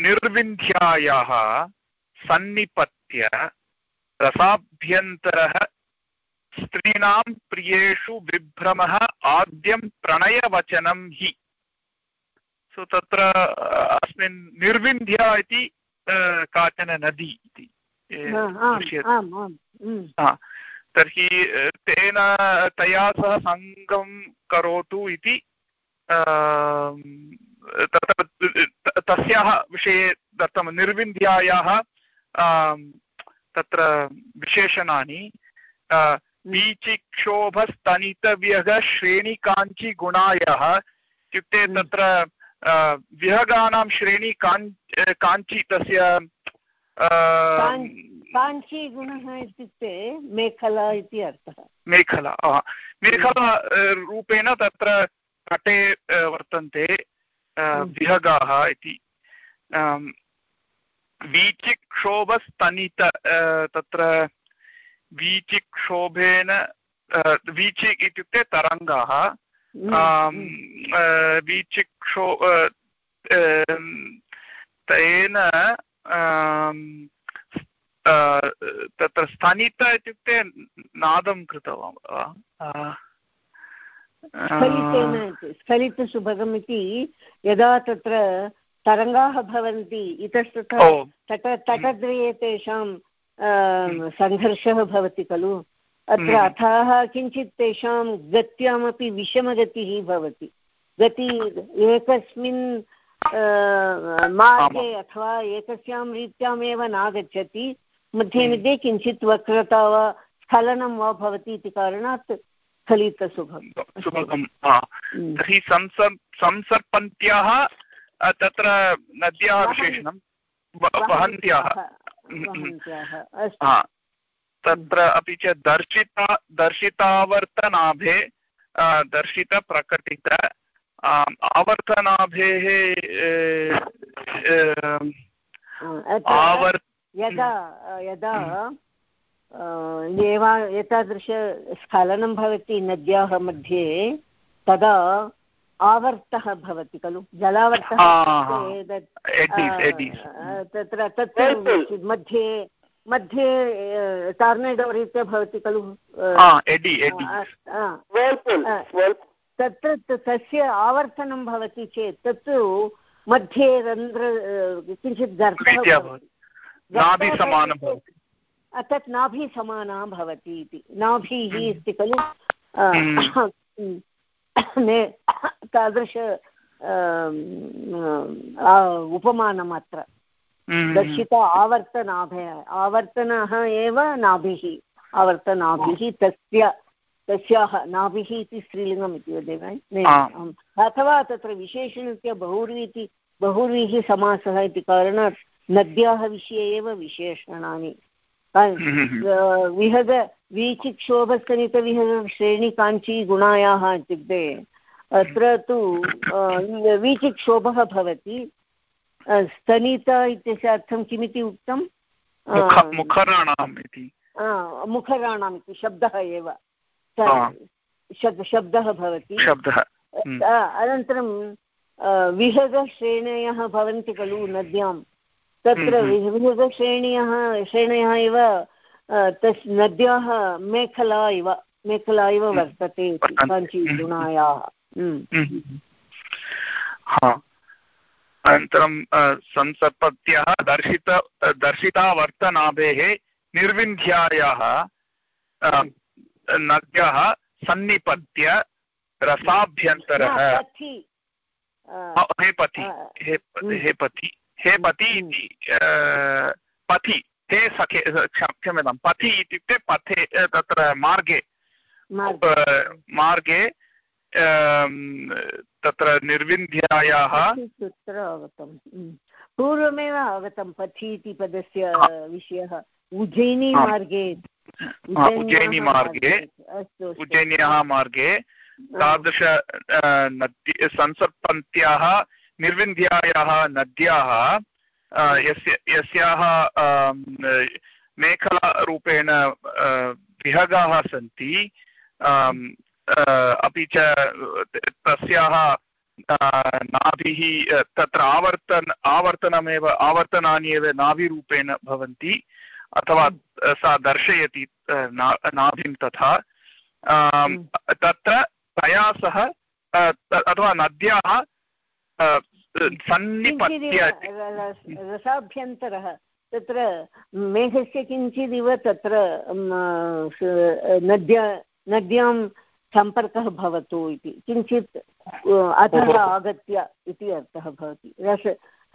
निर्विन्ध्यायाः सन्निपत्य रसाभ्यन्तरः स्त्रीणां प्रियेषु विभ्रमः आद्यं प्रणयवचनं हि। सो तत्र अस्मिन् निर्विन्ध्या इति काचन नदी इति तर्हि तेन तया सह सङ्गं करोतु इति तत्र तस्याः विषये दत्तं निर्विन्ध्यायाः तत्र विशेषणानि बीचिक्षोभस्तनितव्यगश्रेणिकाञ्चिगुणायः इत्युक्ते तत्र विहगानां श्रेणी काञ् काञ्ची तस्य काञ्ची गुणः इत्युक्ते मेखला इति अर्थः। मेखला मेखला रूपेण तत्र तटे वर्तन्ते विहगाः इति। वीचिक्षोभस्तनित तत्र वीचिक्षोभेन वीचि इत्युक्ते तरङ्गाः। वीचिक्षो तेन तत्र स्तनित इत्युक्ते नादं कृतवान् स्खलितेन स्खलितसुभगम् इति यदा तत्र तरङ्गाः भवन्ति इतस्ततः तट तटद्वये तेषां सङ्घर्षः भवति खलु? अत्र हम्म। अथाः किञ्चित् तेषां गत्यामपि विषमगतिः भवति। गति एकस्मिन् मार्गे अथवा एकस्यां रीत्यामेव नागच्छति मध्ये हम्म। मध्ये किञ्चित् वक्रता वा स्खलनं वा भवति इति कारणात् स्खलितसुभं सुभगं हम्म। तर्हि संसर्पन्त्याः तत्र नद्याः विशेषणं वहन्त्याः तत्र अपि च दर्शिता दर्शितावर्तनाभे दर्शितप्रकटित आवर्तनाभेः यदा यदा एव एतादृशस्खलनं भवति नद्याः मध्ये तदा आवर्तः भवति खलु? जलावर्तः तत्र तत्र मध्ये मध्ये टार्नेडो रीत्या भवति खलु? तत्र तस्य आवर्तनं भवति चेत् तत्तु मध्ये रन्ध्र किञ्चित् गर्तः तत् नाभिः समाना भवति इति। नाभिः अस्ति खलु? तादृश उपमानम् अत्र। दर्शित आवर्तनाभय आवर्तनः एव नाभिः। आवर्तनाभिः तस्य तस्याः नाभिः इति स्त्रीलिङ्गम् इति वदेव अथवा तत्र विशेषणस्य बहुर्वी इति बहुर्वीः समासः इति कारणात् नद्याः विषये एव विशेषणानि विहग वीचिक्षोभस्तनितविहग श्रेणिकाञ्ची गुणायाः इत्युक्ते अत्र तु वीचिक्षोभः भवति स्तनित इत्यस्य अर्थं किमिति उक्तं मुखराणाम् इति मुखराणाम् इति शब्दः एव शब्दः भवति। अनन्तरं विहगश्रेणयः भवन्ति खलु नद्यां तत्र हम्म, हम्म। विहगश्रेणयः श्रेणयः एव तस् नद्याः मेखला इव मेखला इव वर्तते काञ्चीगुणायाः अनन्तरं संसर्पत्याः दर्शित दर्शितावर्तनाभेः निर्विन्ध्यायाः नद्यः सन्निपत्य रसाभ्यन्तरः. हे पति हे पति इति पथि हे सखे क्षम्यतां पथि इत्युक्ते पथे तत्र मार्गे मार्गे। तत्र निर्विन्ध्यायाः आगतं पूर्वमेव आगतं पथि इति पदस्य विषयः। उज्जयिनी मार्गे। उज्जयिनी मार्गे। उज्जयिन्याः मार्गे तादृश नद्य संसर्पन्त्याः निर्विन्ध्यायाः नद्याः यस्य यस्याः मेखलारूपेण विहगाः सन्ति अपि च तस्याः नाभिः तत्र आवर्तन आवर्तनमेव आवर्तनानि एव नाभिरूपेण भवन्ति अथवा सा दर्शयति नाभिं तथा तत्र तया सह अथवा नद्याः रसाभ्यन्तरः। तत्र मेघस्य किञ्चिदिव तत्र नद्या नद्यां सम्पर्कः भवतु इति। किञ्चित् अधः आगत्य इति अर्थः भवति। रस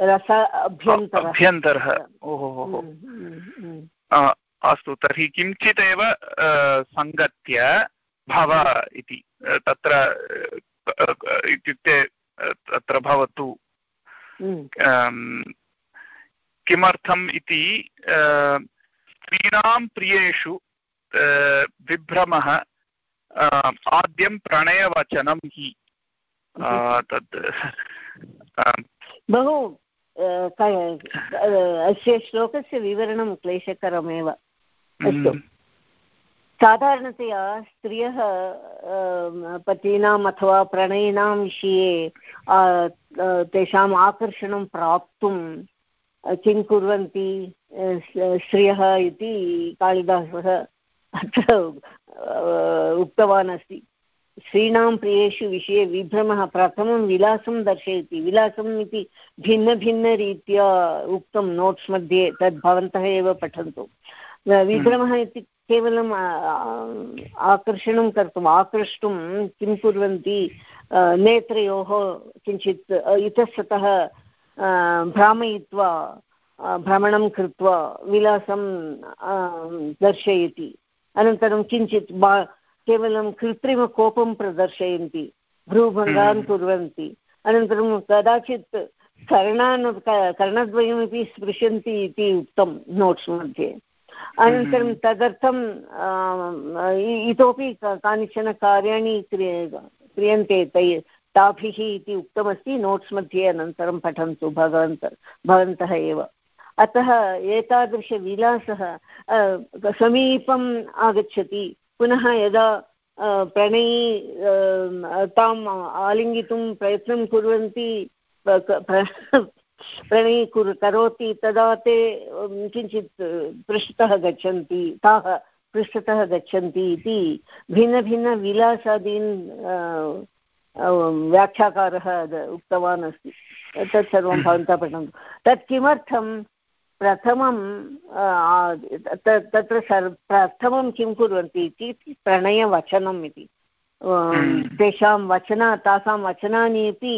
रस अभ्यन्तरः अभ्यन्तरः ओहो हम्म, हम्म, हम्म। अस्तु तर्हि किञ्चिदेव सङ्गत्य भव इति। तत्र इत्युक्ते तत्र भवतु। किमर्थम् इति स्त्रीणां प्रियेषु विभ्रमः आद्यं प्रणयवचनं हि। तद् बहु अस्य श्लोकस्य विवरणं क्लेशकरमेव। अस्तु। साधारणतया स्त्रियः पतीनाम् अथवा प्रणयिनां विषये तेषाम् आकर्षणं प्राप्तुं किं कुर्वन्ति श्रियः इति कालिदासः अत्र उक्तवान् अस्ति। स्त्रीणां प्रियेषु विषये विभ्रमः प्रथमं विलासं दर्शयति। विलासम् इति भिन्नभिन्नरीत्या उक्तं नोट्स् मध्ये तद् भवन्तः एव पठन्तु। विभ्रमः इति केवलम् आकर्षणं कर्तुम् आकृष्टुं किं कुर्वन्ति नेत्रयोः किञ्चित् इतस्ततः भ्रामयित्वा भ्रमणं कृत्वा विलासं दर्शयति। अनन्तरं किञ्चित् बा केवलं कृत्रिमकोपं प्रदर्शयन्ति भ्रूभङ्गान् हम्म। कुर्वन्ति। अनन्तरं कदाचित् कर्णान् कर्णद्वयमपि स्पृशन्ति इति उक्तं नोट्स् मध्ये। अनन्तरं हम्म। तदर्थं इतोपि कानिचन कार्याणि क्रियन्ते तै ताभिः इति उक्तमस्ति। नोट्स् मध्ये अनन्तरं पठन्तु भगवन्त भवन्तः एव। अतः एतादृशविलासः समीपम् आगच्छति। पुनः यदा प्रणयी ताम् आलिङ्गितुं प्रयत्नं कुर्वन्ति प्रणयी कुर् करोति तदा ते किञ्चित् पृष्ठतः गच्छन्ति ताः पृष्ठतः गच्छन्ति इति भिन्नभिन्नविलासादीन् व्याख्याकारः उक्तवान् अस्ति। तत् सर्वं भवन्तः पठन्तु। तत् किमर्थं प्रथमं तत्र सर् प्रथमं किं कुर्वन्ति इति प्रणयवचनम् इति। तेषां वचन तासां वचनानि अपि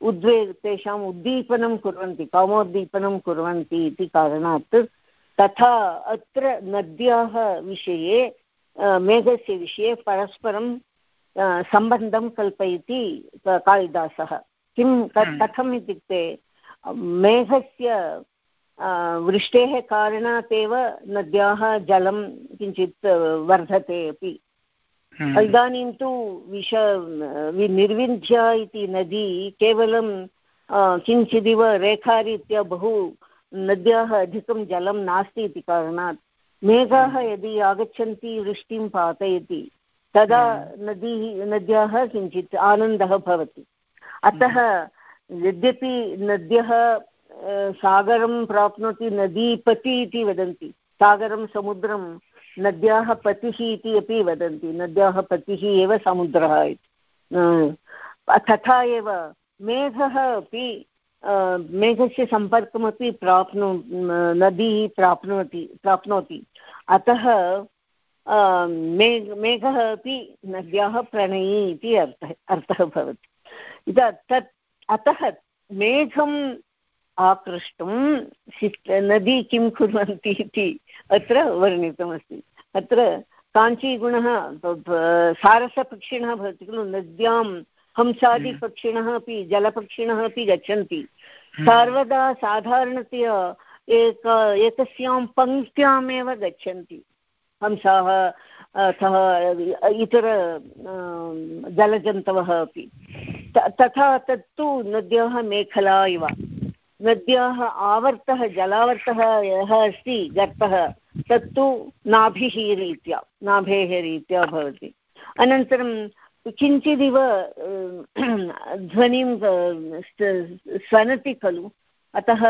उद्वे तेषाम् उद्दीपनं कुर्वन्ति कौमोद्दीपनं कुर्वन्ति इति कारणात् तथा अत्र नद्याः विषये मेघस्य विषये परस्परं सम्बन्धं कल्पयति कालिदासः किं कथम् इत्युक्ते मेघस्य वृष्टेः कारणात् एव नद्याः जलं किञ्चित् वर्धते अपि हम्म। इदानीं तु विष निर्विन्ध्या इति नदी केवलं किञ्चिदिव रेखारीत्या बहु नद्याः अधिकं जलं नास्ति इति कारणात् मेघाः। यदि आगच्छन्ति वृष्टिं पातयति तदा। नदी नद्याः किञ्चित् आनन्दः भवति अतः यद्यपि नद्यः सागरं प्राप्नोति नदीपति इति वदन्ति सागरं समुद्रं नद्याः पतिः इति अपि वदन्ति। नद्याः पतिः एव समुद्रः इति। तथा एव मेघः अपि मेघस्य सम्पर्कमपि प्राप्नु नदी प्राप्नोति प्राप्नोति। अतः मेघ, मेघः अपि नद्याः प्रणयी इति अर्थः अर्थः भवति। इदा तत्, अतः मेघम् आकृष्टुं नदी किं कुर्वन्ति इति अत्र वर्णितमस्ति। अत्र काञ्चीगुणः सारसपक्षिणः भवति खलु नद्यां हंसादिपक्षिणः अपि जलपक्षिणः अपि गच्छन्ति। हम्म। सर्वदा साधारणतया एक एकस्यां पङ्क्त्यामेव गच्छन्ति। हंसाः अथवा इतर जलजन्तवः अपि। तथा तत्तु नद्याः मेखला इव। नद्याः आवर्तः जलावर्तः यः अस्ति गर्तः तत्तु नाभिः रीत्या नाभेः रीत्या भवति। अनन्तरं किञ्चिदिव ध्वनिं स्वनति खलु अतः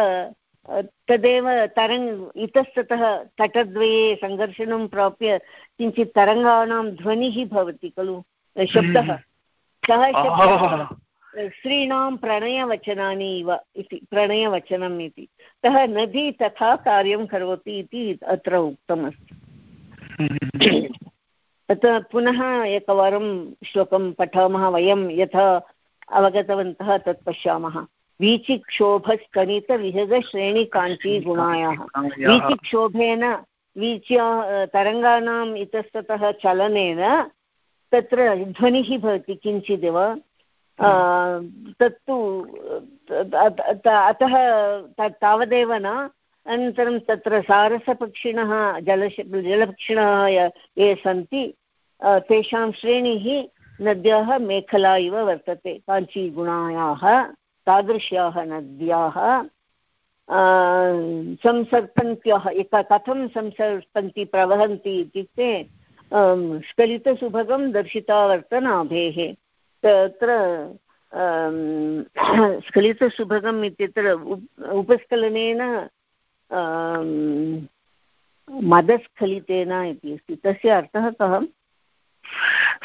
तदेव तरङ्ग इतस्ततः तटद्वये सङ्घर्षणं प्राप्य किञ्चित् तरङ्गाणां ध्वनिः भवति खलु शब्दः। सः शब्दः? स्त्रीणां प्रणयवचनानि इव इति प्रणयवचनम् इति। अतः नदी तथा कार्यं करोति इति अत्र उक्तमस्ति। तत् पुनः एकवारं श्लोकं पठामः वयं यथा अवगतवन्तः तत् पश्यामः। वीचिक्षोभस्तनितविहगश्रेणिकाञ्चीगुणायाः वीचिक्षोभेन वीच्या तरङ्गाणाम् इतस्ततः चलनेन तत्र ध्वनिः भवति किञ्चिदेव। तत्तु अतः तावदेव न अनन्तरं तत्र सारसपक्षिणः जलश जलपक्षिणः ये सन्ति तेषां श्रेणिः नद्याः मेखला इव वर्तते काञ्चीगुणायाः तादृश्याः नद्याः संसर्पन्त्याः कथं संसर्पन्ति प्रवहन्ति इत्युक्ते स्खलितसुभगं दर्शितावर्तनाभेः। तत्र स्खलितसुभगम् इत्यत्र उपस्खलनेन मदस्खलितेन इति अस्ति। तस्य अर्थः कः?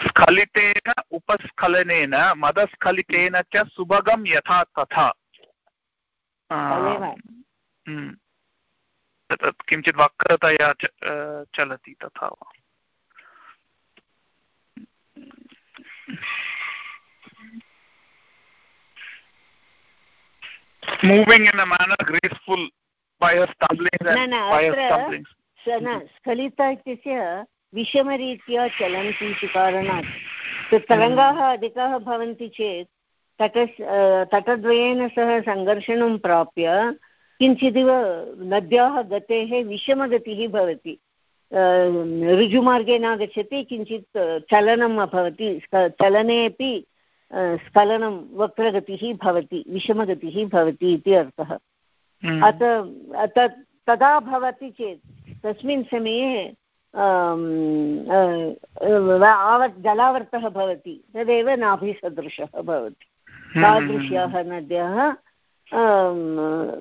स्खलितेन उपस्खलनेन मदस्खलितेन च सुभगं यथा तथा। हम्म। किञ्चित् वक्रतया चलति तथा वा? Moving in a manner graceful by her stumblings and by her stumblings. स्खलिता इत्यस्य विषमरीत्या चलन्ति इति कारणात् तरङ्गाः अधिकाः भवन्ति चेत् तट तटद्वयेन सह सङ्घर्षणं प्राप्य किञ्चिदिव नद्याः गतेः विषमगतिः भवति ऋजुमार्गे न गच्छति किञ्चित् चलनम् भवति चलने अपि स्खलनं वक्रगतिः भवति विषमगतिः भवति इति अर्थः हम्म। अत तदा भवति चेत् तस्मिन् समये आवर् जलावर्तः भवति तदेव नाभिसदृशः भवति हम्म। तादृश्याः नद्याः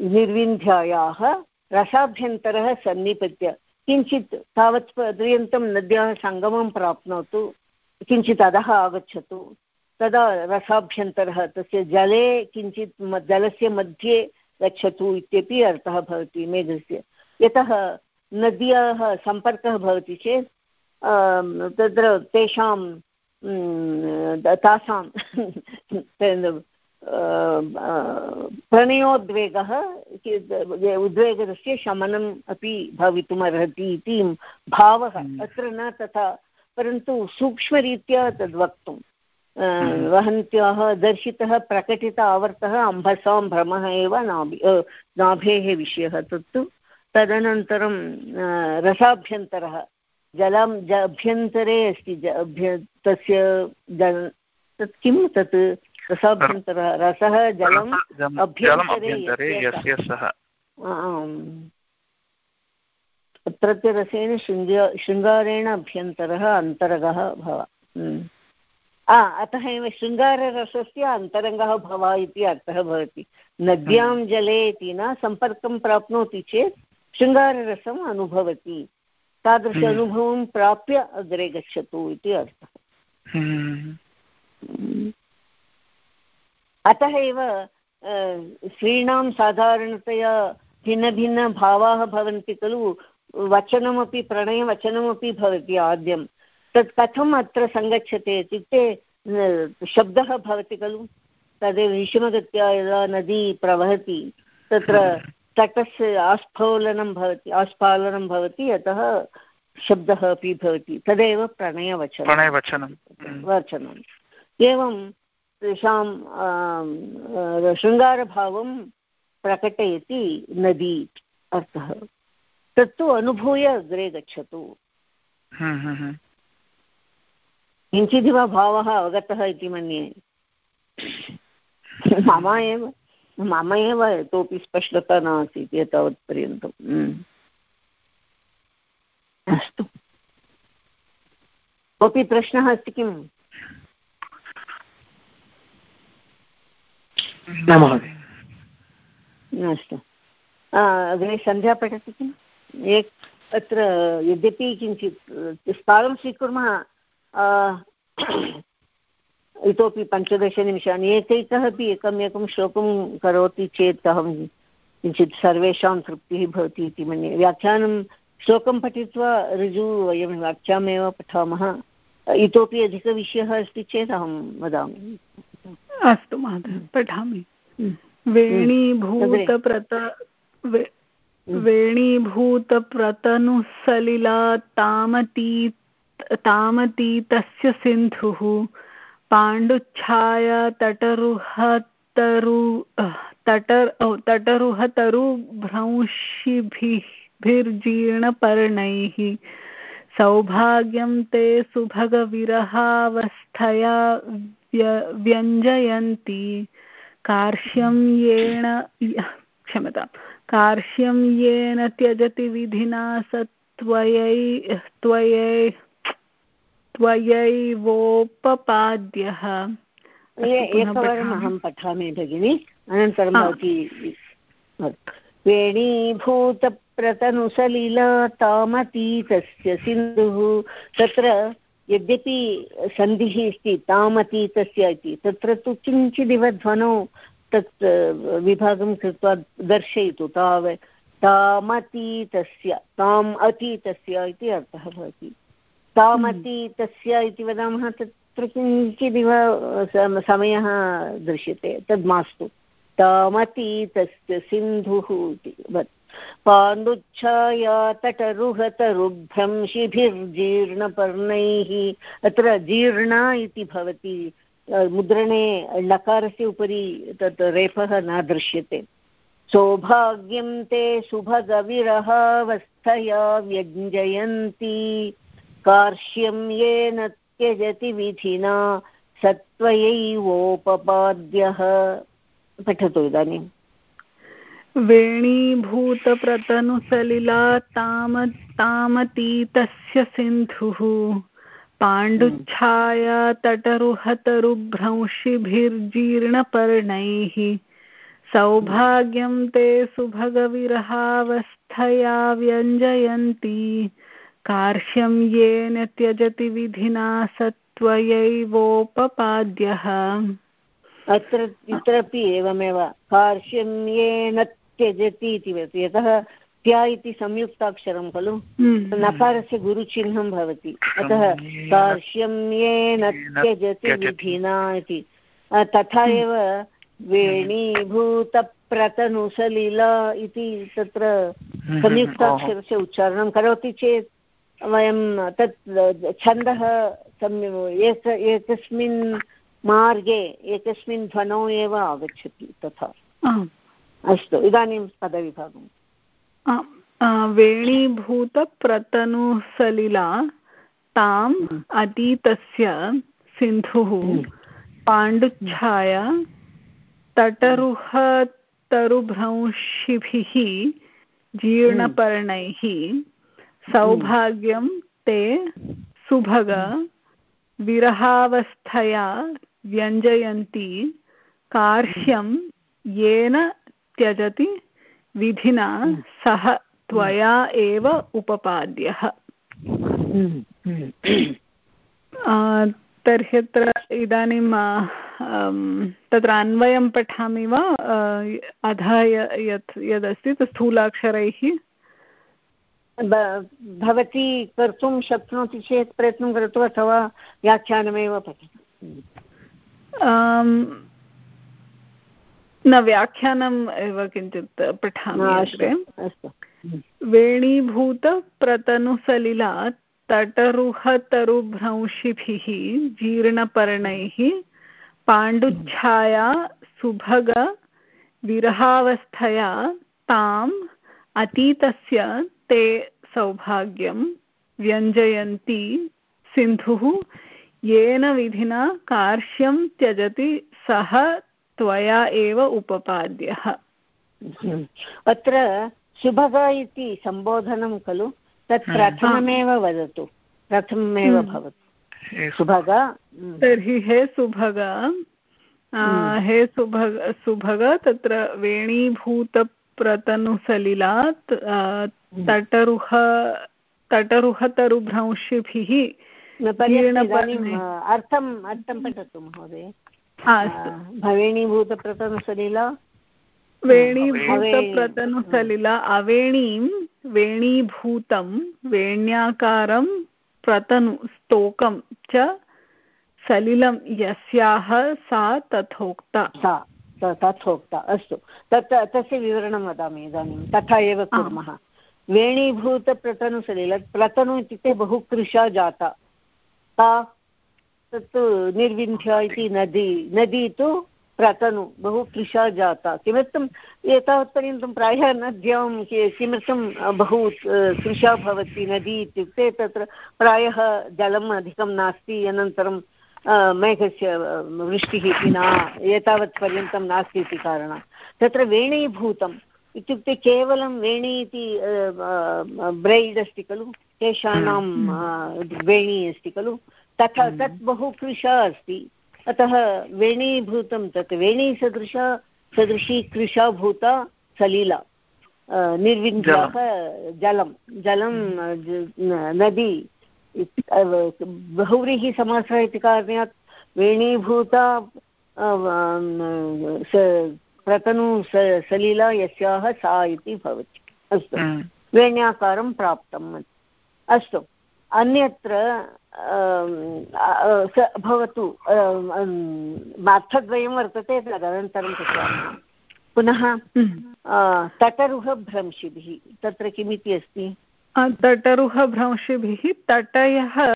निर्विन्ध्यायाः रसाभ्यन्तरः सन्निपत्य किञ्चित् तावत् पर्यन्तं नद्याः सङ्गमं प्राप्नोतु किञ्चित् अधः आगच्छतु तदा रसाभ्यन्तरः तस्य जले किञ्चित् जलस्य मध्ये गच्छतु इत्यपि अर्थः भवति मेघस्य यतः नद्याः सम्पर्कः भवति चेत् तत्र तेषां तासां प्रणयोद्वेगः उद्वेगस्य शमनम् अपि भवितुमर्हति इति भावः हम्म। अत्र न तथा परन्तु सूक्ष्मरीत्या तद् वक्तुं हम्म। वहन्त्याः दर्शितः प्रकटित आवर्तः अम्भसां भ्रमः एव नाभि नाभेः विषयः तत्तु। तदनन्तरं रसाभ्यन्तरः जलं ज अभ्यन्तरे अस्ति ज तस्य जल तत् किं? तत् रसाभ्यन्तरः रसः जलम् अभ्यन्तरे यस्य सः अत्रत्य रसेन शृङ्गा शृङ्गारेण अभ्यन्तरः अन्तरगः भव। अतः एव शृङ्गाररसस्य अन्तरङ्गः भव इति अर्थः भवति। नद्यां जले इति न सम्पर्कं प्राप्नोति चेत् शृङ्गाररसम् अनुभवति। तादृश अनुभवं प्राप्य अग्रे गच्छतु इति अर्थः। अतः एव स्त्रीणां साधारणतया भिन्नभिन्नभावाः भवन्ति खलु। वचनमपि प्रणयवचनमपि भवति आद्यं तत् कथम् अत्र सङ्गच्छते इत्युक्ते शब्दः भवति खलु? तदेव विषमगत्या यदा नदी प्रवहति तत्र तटस्य आस्फोलनं भवति आस्फालनं भवति अतः शब्दः अपि भवति तदेव प्रणयवचनं। प्रणयवचनं। वचनम् एवं तेषां शृङ्गारभावं प्रकटयति नदी अर्थः। तत्तु अनुभूय अग्रे गच्छतु। हम्म, हम्म, हम्म। किञ्चिदिव भावः अवगतः इति मन्ये। मम एव मम एव इतोपि स्पष्टता नासीत् एतावत्पर्यन्तम्। अस्तु। कोऽपि प्रश्नः अस्ति किम्? न अस्तु। अग्रे सन्ध्या पठति किम्? एक अत्र यद्यपि किञ्चित् स्थानं स्वीकुर्मः इतोपि पञ्चदशनिमिषाणि एकैकः अपि एकम् एकं श्लोकं करोति चेत् अहं किञ्चित् सर्वेषां तृप्तिः भवति इति मन्ये। व्याख्यानं श्लोकं पठित्वा ऋजु वयं व्याख्यामेव पठामः। इतोपि अधिकविषयः अस्ति चेत् अहं वदामि। अस्तु महोदय पठामि। हम्म। वेणीभूतप्रत हम्म। वेणीभूतप्रतनुसलिला तामती तामतीतस्य सिन्धुः, पाण्डुच्छाया तटरुहतरु, तटर तटरुहतरुभ्रंशिभिर्जीर्णपर्णैः सौभाग्यं ते सुभगविरहावस्थया व्यञ्जयन्ति। कार्श्यं येन क्षम्यतां। कार्श्यं येन त्यजति विधिना स त्वयै त्वयै त्वयैवोपपाद्यः एकवारम् अहं पठामि भगिनि। अनन्तरं भवती वेणीभूतप्रतनुसलिला तामतीतस्य सिन्धुः। तत्र यद्यपि सन्धिः अस्ति तामतीतस्य इति तत्र तु किञ्चिदिव ध्वनौ तत् विभागं कृत्वा दर्शयतु ताव तामतीतस्य ताम् अतीतस्य इति अर्थः भवति। तामतीतस्य इति वदामः, तत्र किञ्चिदिव समयः दृश्यते। तद् मास्तु। तामतीतस्य सिन्धुः इति पाण्डुच्छाया तटरुहतरुभ्रंशिभिर्जीर्णपर्णैः, अत्र जीर्णा इति भवति। मुद्रणे लकारस्य उपरि तत् रेफः न दृश्यते। सौभाग्यं ते शुभगविरहावस्थया व्यञ्जयन्ति। कार्श्यं येन त्यजति विधिना, सत्त्वयैवोपपाद्यः। पठतु इदानीम्। वेणीभूतप्रतनुसलिला ताम, तामतीतस्य सिन्धुः। पाण्डुच्छाया तटरुहतरुभ्रंशिभिर्जीर्णपर्णैः सौभाग्यं ते सुभगविरहावस्थया व्यञ्जयन्ति। कार्श्यं येन त्यजति विधिना सत्त्वयैवोपपाद्यः। अत्र इत्रापि एवमेव कार्श्यम्येन त्यजति इति वदति। यतः त्या इति संयुक्ताक्षरं खलु? हम्म। नकारस्य गुरुचिह्नं भवति। अतः कार्श्यम्येन त्यजति विधिना इति। तथा हम्म। एव वेणीभूतप्रतनुसलिला इति तत्र हम्म, संयुक्ताक्षरस्य उच्चारणं करोति चेत् वयं तत् छन्दः एक एकस्मिन् मार्गे एकस्मिन् ध्वनौ एव आगच्छति तथा। अस्तु इदानीं पदविभागम्। वेणीभूतप्रतनुसलिला ताम् अतीतस्य सिन्धुः पाण्डुच्छाया तटरुहतरुभ्रंशिभिः जीर्णपर्णैः सौभाग्यं ते सुभग विरहावस्थया व्यञ्जयन्ती कार्ह्यं येन त्यजति विधिना सः त्वया एव उपपाद्यः। तर्हि अत्र इदानीं तत्र अन्वयं पठामि वा? अधः यत् यदस्ति तत् स्थूलाक्षरैः भवती कर्तुं शक्नोति चेत् प्रयत्नं करोतु अथवा व्याख्यानमेव पठतु। न व्याख्यानम् एव किञ्चित् पठामि वेणीभूतप्रतनुसलिला तटरुहतरुभ्रंशिभिः जीर्णपर्णैः पाण्डुच्छाया सुभग विरहावस्थया ताम् अतीतस्य ते सौभाग्यं व्यञ्जयन्ती सिन्धुः येन विधिना कार्श्यं त्यजति सः त्वया एव उपपाद्यः। अत्र सुभग इति सम्बोधनं खलु तत् प्रथममेव वदतु। प्रथममेव हम्म। भवतु। सुभग हम्म। तर्हि हे सुभग हम्म। हे सुभग सुभग तत्र वेणीभूतप्रतनुसलिला तटरुह तटरुहतरुभ्रंशिभिः अर्थम् अर्थं पठतु महोदय भवेणीभूतप्रतनुसलिला वेणीभूतप्रतनुसलिला अवेणीं वेणीभूतं वेण्याकारं प्रतनु स्तोकं च सलिलं यस्याः सा तथोक्ता सा तथोक्ता अस्तु तत् तस्य विवरणं वदामि इदानीं तथा एव कुर्मः वेणीभूतप्रतनुसलिल प्रतनु इत्युक्ते बहु कृशा जाता। सा तत्तु निर्विन्ध्य इति नदी नदी तु प्रतनु, बहु कृशा जाता। किमर्थम्? एतावत्पर्यन्तं प्रायः नद्यां किमर्थं बहु कृशा भवति, नदी इत्युक्ते तत्र प्रायः जलम् अधिकं नास्ति, अनन्तरं मेघस्य वृष्टिः इति न, एतावत्पर्यन्तं नास्ति इति कारणात्। तत्र वेणीभूतम् इत्युक्ते केवलं वेणी इति ब्रैड् अस्ति खलु? केशानां वेणी अस्ति खलु? तथा हम्म। तत् बहु कृशा अस्ति। अतः वेणीभूतं तत् वेणीसदृशा सदृशी कृशा भूता सलीला निर्विन्ध्याः जलं। जलं नदी बहुव्रीहिसमासः इति कारणात् वेणीभूता प्रतनु सलीला यस्याः सा इति भवति। अस्तु। हम्म। वेण्याकारं प्राप्तम् अस्तु। अन्यत्र भवतु अर्थद्वयं वर्तते तदनन्तरं पश्यामः। पुनः तटरुहभ्रंशिभिः तत्र किमिति अस्ति? तटरुहभ्रंशिभिः तटयः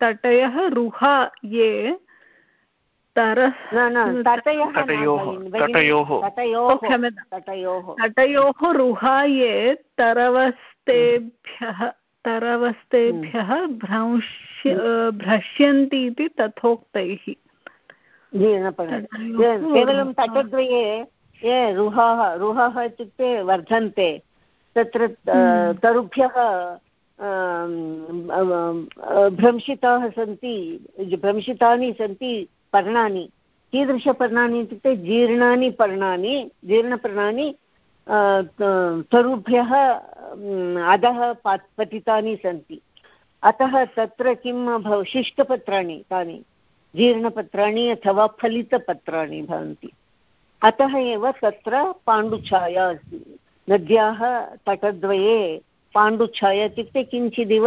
तटयः रुहा ये तटयोः रुहा ये तरवस्तेभ्यः तरवस्तेभ्यः भ्रंश्य भ्रश्यन्ति इति तथोक्तैः केवलं तटद्वये ये रुहाः रुहाः इत्युक्ते वर्धन्ते तत्र। तरुभ्यः भ्रंशिताः सन्ति भ्रंशितानि सन्ति पर्णानि। कीदृशपर्णानि इत्युक्ते जीर्णानि पर्णानि जीर्णपर्णानि तरुभ्यः अधः पतितानि सन्ति। अतः तत्र किं भव शुष्कपत्राणि तानि जीर्णपत्राणि अथवा फलितपत्राणि भवन्ति। अतः एव तत्र पाण्डुछाया अस्ति। नद्याः तटद्वये पाण्डुछाया इत्युक्ते किञ्चिदिव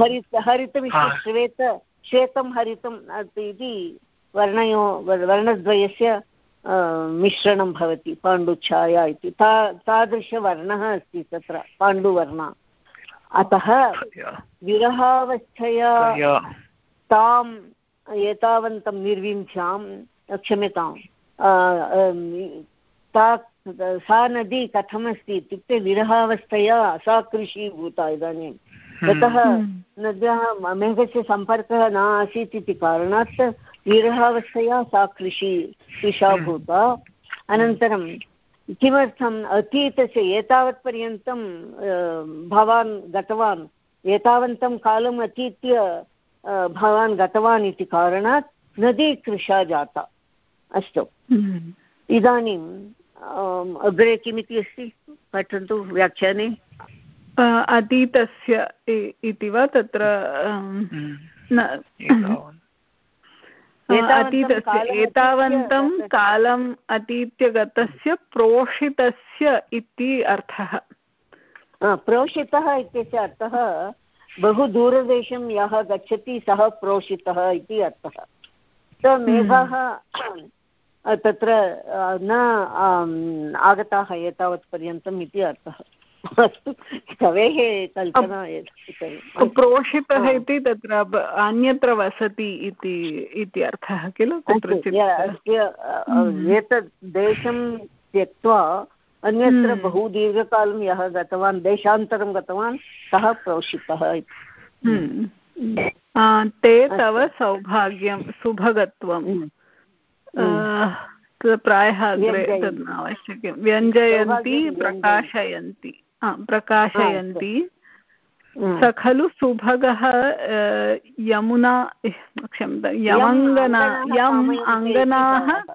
हरित हरितमिश्र श्वेत हरितम् इति वर्णयो वर्णद्वयस्य मिश्रणं भवति पाण्डुच्छाया इति। ता तादृशवर्णः अस्ति तत्र पाण्डुवर्ण। अतः विरहावस्थया ताम् एतावन्तं निर्विन्ध्यां क्षम्यतां ता सा नदी कथमस्ति इत्युक्ते विरहावस्थया सा कृषीभूता इदानीं। यतः हम्म। नद्याः मेघस्य सम्पर्कः न आसीत् इति कारणात् विरहावस्थया सा कृषि कृशाभूता अनन्तरं किमर्थम् अतीतस्य एतावत्पर्यन्तं भवान् गतवान्? एतावन्तं कालम् अतीत्य भवान् गतवान् इति कारणात् नदी कृशा जाता। अस्तु। हम्म। इदानीम् अग्रे किमिति अस्ति? पठन्तु व्याख्याने। अतीतस्य इति वा तत्र अतीतस्य एतावन्तं कालम् अतीत्य गतस्य प्रोषितस्य इति अर्थः। प्रोषितः इत्यस्य अर्थः बहु दूरदेशं यः गच्छति सः प्रोषितः इति अर्थः। मेघाः तत्र न आगताः एतावत् पर्यन्तम् इति अर्थः। अस्तु कवेः कल्पना प्रोषितः इति तत्र अन्यत्र वसति इति इति अर्थः किल? एतत् देशं त्यक्त्वा अन्यत्र हम्म। बहु दीर्घकालं यः गतवान् देशान्तरं गतवान् सः प्रोषितः हम्म। ते तव सौभाग्यं सुभगत्वं। हम्म। प्रायः अग्रे तद् न आवश्यकं। व्यञ्जयन्ति। प्रकाशयन्ति। प्रकाशयन्ति। स खलु सुभगः यमुना क्षम्यता यमङ्गना यम् अङ्गनाः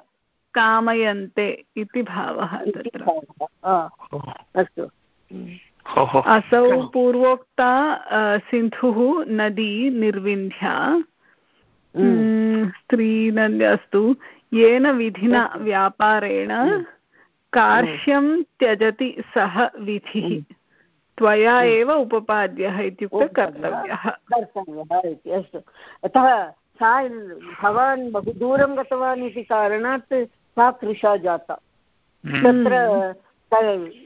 कामयन्ते इति भावः तत्र। अस्तु। असौ पूर्वोक्ता सिन्धुः नदी निर्विन्ध्या। स्त्रीनदी अस्तु। येन विधिना व्यापारेण कार्श्यं त्यजति सः विधिः। त्वया एव उपपाद्यः इत्युक्ते कर्तव्यः। कर्तव्यः इति अस्तु। अतः सा भवान् बहु दूरं गतवान् इति कारणात् सा कृशा जाता। तत्र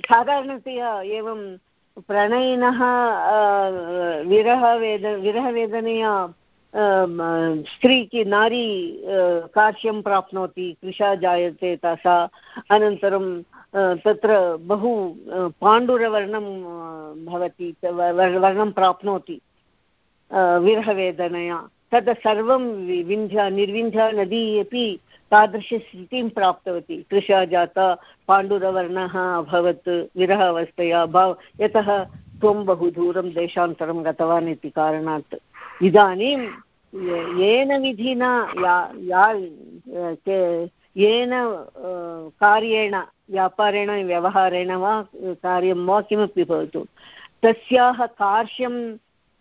साधारणतया एवं प्रणयिनः विरहवेद विरहवेदनया स्त्री की नारी काश्यं प्राप्नोति कृशा जायते तसा अनन्तरं तत्र बहु पाण्डुरवर्णं भवति वर्णं प्राप्नोति विरहवेदनया। तद् सर्वं विन्ध्या, निर्विन्ध्या नदी अपि तादृशस्थितिं प्राप्तवती। कृशा जाता, पाण्डुरवर्णः अभवत्, विरह अवस्थया यतः त्वं बहु दूरं देशान्तरं गतवान् इति कारणात्। इदानीं येन विधिना या या येन कार्येण, व्यापारेण, व्यवहारेण वा, कार्यं वा किमपि भवतु। तस्याः कार्श्यं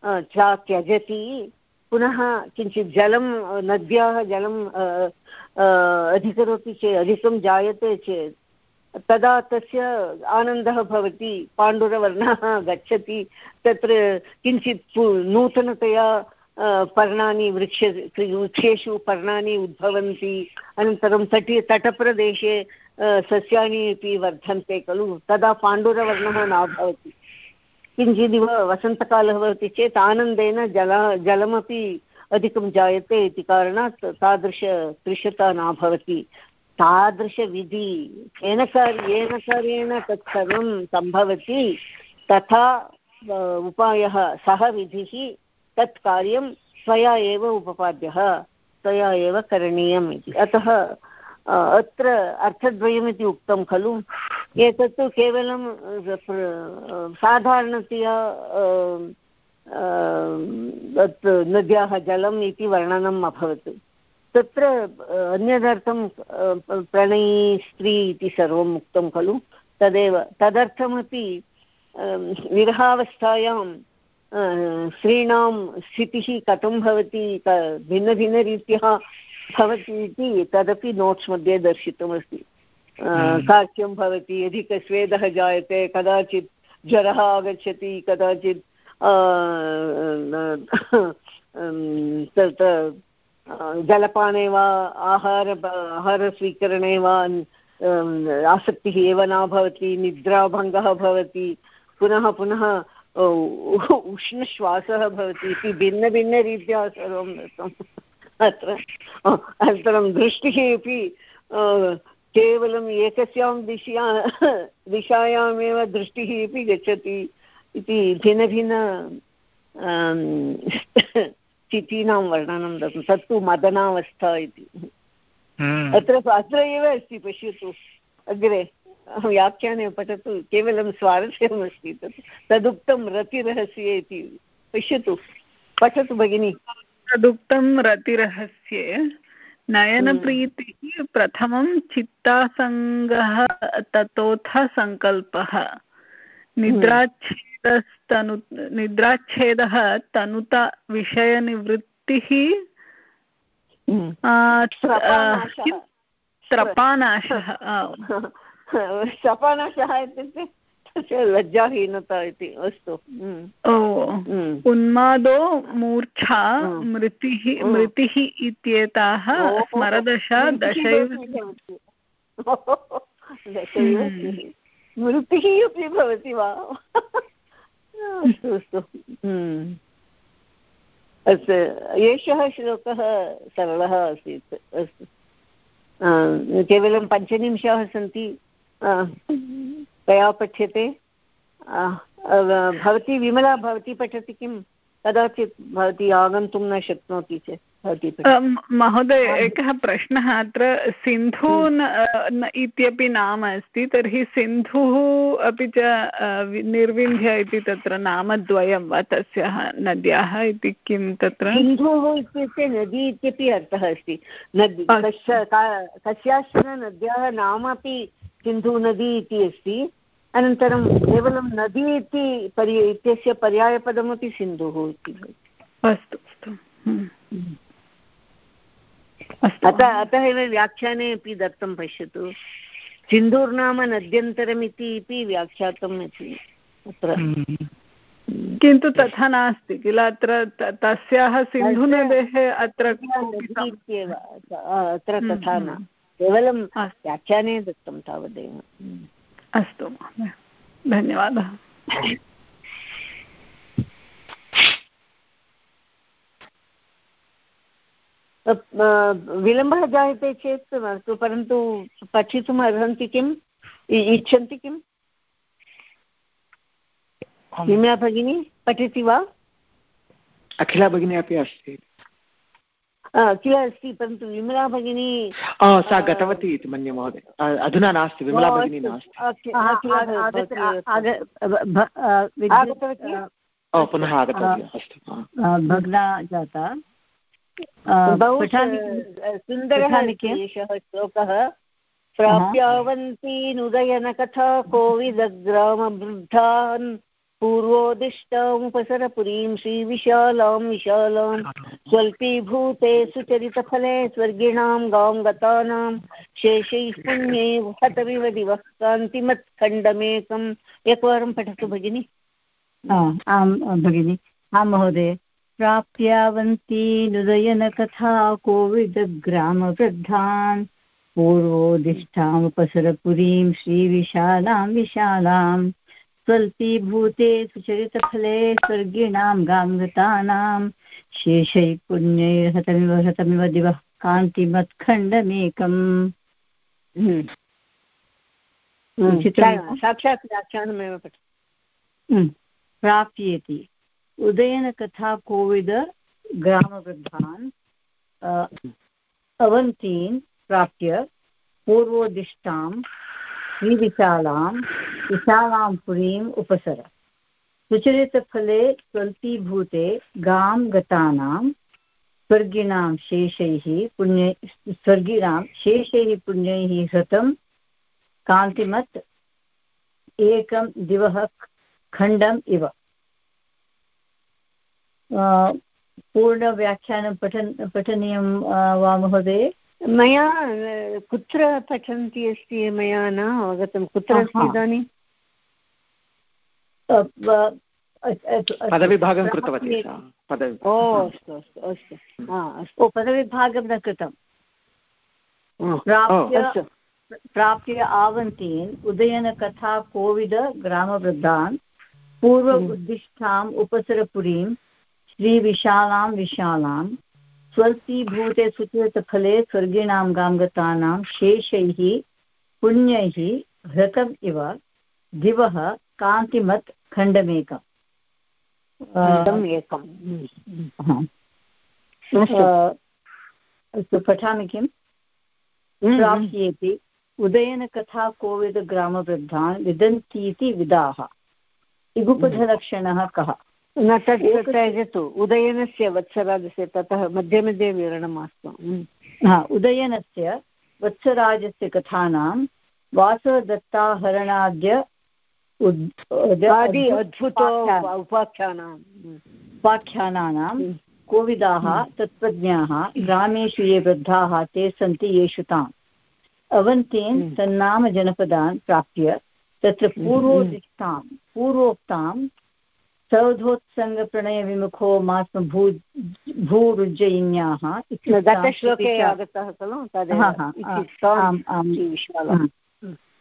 च त्यजति। पुनः किञ्चित् जलं, नद्याः जलं अधिकरोति चेत्, अधिकं जायते चेत् तदा तस्य आनन्दः भवति, पाण्डुरवर्णः गच्छति, तत्र किञ्चित् नूतनतया पर्णानि वृक्ष, वृक्षेषु पर्णानि उद्भवन्ति, अनन्तरं तटि तटप्रदेशे सस्यानि अपि वर्धन्ते खलु, तदा पाण्डुरवर्णः न भवति। किञ्चिदिव वसन्तकालः भवति चेत् आनन्देन जल, जलमपि अधिकं जायते इति कारणात् तादृशकृशता न भवति। तादृशविधि। येन कार् येन कार्येण तत्सर्वं सम्भवति, तथा उपायः सः विधिः, तत् कार्यं त्वया एव उपपाद्यः त्वया एव करणीयम् इति। अतः अत्र अर्थद्वयमिति उक्तं खलु। एतत्तु केवलं साधारणतया नद्याः जलम् इति वर्णनम् अभवत्। तत्र अन्यदर्थं प्रणयी स्त्री इति सर्वम् उक्तं खलु तदेव तदर्थमपि विरहावस्थायां स्त्रीणां स्थितिः कथं भवति भिन्नभिन्नरीत्या भवति इति तदपि नोट्स् मध्ये दर्शितमस्ति हम्म। कार्क्यं भवति अधिकस्वेदः जायते कदाचित् ज्वरः आगच्छति कदाचित् तत् जलपाने वा, आहार आहारस्वीकरणे वा आसक्तिः एव न भवति, निद्राभङ्गः भवति, पुनः पुनः उष्णश्वासः भवति इति भिन्नभिन्नरीत्या सर्वं दत्तम् अत्र अनन्तरं दृष्टिः अपि केवलम् एकस्यां दिशा दिशायामेव दृष्टिः अपि गच्छति इति भिन्नभिन्न स्थितीनां वर्णनं दत्तं। तत्तु मदनावस्था इति। हम्म। अत्र अत्र एव अस्ति पश्यतु। अग्रे व्याख्याने पठतु केवलं स्वारस्यमस्ति। तत् तदुक्तं रतिरहस्ये इति। पश्यतु पठतु भगिनि। तदुक्तं रतिरहस्ये नयनप्रीतिः प्रथमं चित्तासङ्गः ततोऽथ सङ्कल्पः। निद्राच्छेदस्तनु निद्राच्छेदः तनुता विषयनिवृत्तिः त्रपानाशः शपानाशः इत्युक्ते तस्य लज्जाहीनता इति अस्तु। ओ उन्मादो मूर्च्छा मृतिः मृतिः इत्येताः स्मरदशा दशैव मृतिः अपि भवति वा? अस्तु अस्तु। अस्तु। एषः श्लोकः सरलः आसीत्। अस्तु। केवलं पञ्चनिमिषाः सन्ति। कया पठ्यते। भवती विमला, भवती पठति किं? कदाचित् भवती आगन्तुं न शक्नोति चेत्। महोदय एकः प्रश्नः अत्र सिन्धु इत्यपि नाम अस्ति तर्हि सिन्धुः अपि च निर्विन्ध्य इति तत्र नामद्वयं वा तस्याः नद्याः इति किं तत्र? सिन्धुः इत्युक्ते नदी इत्यपि अर्थः अस्ति। नदी कस्याश्चन नद्याः नाम अपि सिन्धुनदी इति अस्ति। अनन्तरं केवलं नदी इति परि इत्यस्य पर्यायपदमपि सिन्धुः इति। अस्तु अस्तु। हम्म। हम्म। अतः अतः एव व्याख्याने अपि दत्तं पश्यतु। सिन्धुर्नाम नद्यन्तरमिति अपि व्याख्यातम् इति अत्र। हम्म। किन्तु तथा नास्ति किल अत्र तस्याः सिन्धुनदेः अत्र अत्र तथा न। केवलं व्याख्याने दत्तं तावदेव। अस्तु धन्यवादः। विलम्बः जायते चेत् मास्तु परन्तु पठितुम् अर्हन्ति किम्? इच्छन्ति किम्? विमला भगिनी पठति वा? अखिला भगिनी अपि अस्ति। किल अस्ति परन्तु विमला भगिनी सा गतवती इति मन्ये महोदय। अधुना नास्ति विमला भगिनी नास्ति। पुनः आगतवती अस्तु भग्ना जाता। सुन्दरः एषः श्लोकः। प्राप्यावन्तीनुदयनकथा कोविदग्रामवृद्धान् पूर्वोदिष्टामुपसरपुरीं श्रीविशालां विशालां स्वल्पीभूते सुचरितफले स्वर्गिणां गां गतानां शेषैः पुण्यैः हतमिव दिवः कान्तिमत्खण्डमेकम्। एकवारं पठतु भगिनि। आं भगिनि। आं महोदय। प्राप्यावन्ती नुदयनकथा कोविदग्रामवृद्धान् पूर्वोदिष्टामुपसरपुरीं श्रीविशालां विशालाम् स्वल्पीभूते सुचरितफले स्वर्गिणां गाङ्गतानां शेषैः पुण्यैर्हतमिव हतमिव दिवः कान्तिमत्खण्डमेकम्। हम्म। साक्षात् व्याख्यानमेव हम्म। प्राप्येति उदयनकथा कोविद ग्रामवृद्धान् अवन्तीन् प्राप्य पूर्वोदिष्टां श्रीविशालां विशालां पुरीम् उपसर सुचरितफले स्वल्पीभूते गां गतानां स्वर्गिणां शेषैः पुण्य स्वर्गिणां शेषैः पुण्यैः हृतं कान्तिमत् एकं दिवः खण्डम् इव पूर्णव्याख्यानं पठन् पठनीयं वा महोदय? मया कुत्र पठन्ती अस्ति मया न अवगतं? कुत्र अस्ति इदानीं? पदविभागं कृतवती ओ अस्तु अस्तु अस्तु। अस्तु। पदविभागं न कृतं प्राप्य प्राप्य आवन्तीन् उदयनकथा कोविद ग्रामवृद्धान् पूर्व उपसरपुरीं श्रीविशालां विशालां स्वल्पीभूते सुचरितफले स्वर्गिणां गाङ्गतानां शेषैः पुण्यैः हृतम् इव दिवः कान्तिमत् खण्डमेकम्। एकम्। अस्तु। पठामि किम्? प्राप्येति उदयनकथा कोविदग्रामवृद्धान् विदन्तीति विदाः। इगुपधलक्षणः कः? न तत् त्यजतु। उदयनस्य वत्सराजस्य ततः मध्ये मध्ये विवरणं मास्तु हा उदयनस्य वत्सराजस्य कथानां वासवदत्ताहरणाद्य अद्भुतो उपाख्यानानां कोविदाः तत्त्वज्ञाः ग्रामेषु ये वृद्धाः ते सन्ति येषु ताम् अवन्तेन तन्नाम जनपदान् प्राप्य तत्र पूर्वोदिष्टां पूर्वोक्तां सौधोत्सङ्गप्रणयविमुखो मास्म भू भूरुज्जयिन्याः गतश्लोके आगतः खलु?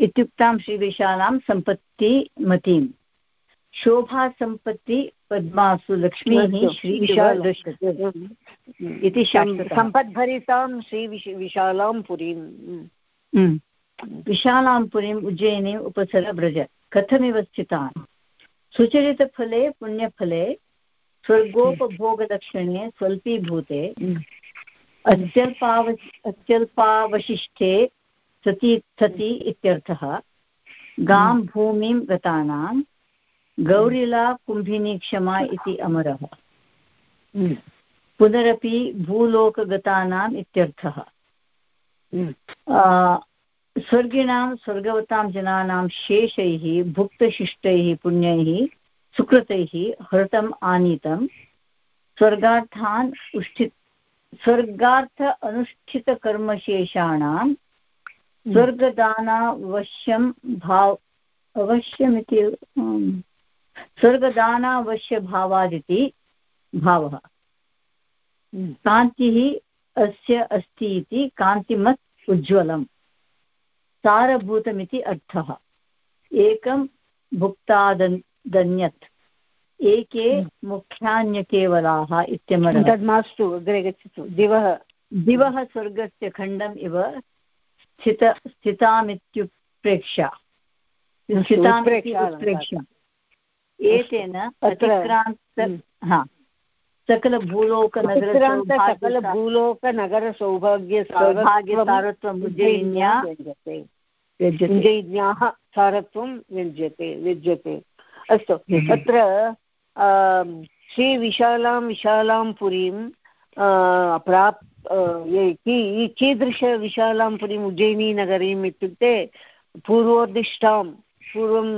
इत्युक्तां श्रीविशालां सम्पत्तिमतीं शोभासम्पत्ति पद्मासु लक्ष्मीः श्रीविशाल इति सम्पद्भरितां श्रीविशालां पुरीं। विशालां पुरीम् उज्जयिनीम् उपसर व्रज कथमिव स्थितान्? सुचरितफले पुण्यफले स्वर्गोपभोगलक्षणे स्वल्पीभूते अत्यल्पाव अत्यल्पावशिष्टे सति सति इत्यर्थः गां भूमिं गतानां गौरिला कुम्भिनी क्षमा इति अमरः। पुनरपि भूलोकगतानाम् इत्यर्थः। स्वर्गिणां स्वर्गवतां जनानां शेषैः भुक्तशिष्टैः पुण्यैः सुकृतैः हृतम् आनीतं स्वर्गार्थान् उष्ठि स्वर्गार्थ अनुष्ठितकर्मशेषाणां स्वर्गदानावश्यं भाव अवश्यमिति स्वर्गदानावश्यभावादिति भावः। कान्तिः अस्य अस्ति इति कान्तिमत् उज्ज्वलम्। सारभूतमिति अर्थः। एकं भुक्तादन्यत् एके मुख्यान्यकेवलाः इत्यमरः तद् मास्तु अग्रे गच्छतु। दिवः। दिवः स्वर्गस्य खण्डम् इव स्थित स्थितामित्युप्रेक्ष्य। स्थितामित्युप्रेक्ष्य। एतेन अतिक्रान्त हा। सकलभूलोकनगरसौभाग्य सौभाग्यसारत्वम् उज्जयिन्या उज्जयिन्याः सारत्वं व्यञ्जते व्यज्यते अस्तु अत्र श्रीविशालां विशालां पुरीं प्राप् कीदृशविशालां पुरीम् उज्जयिनीनगरीम् इत्युक्ते पूर्वोद्दिष्टां पूर्वम्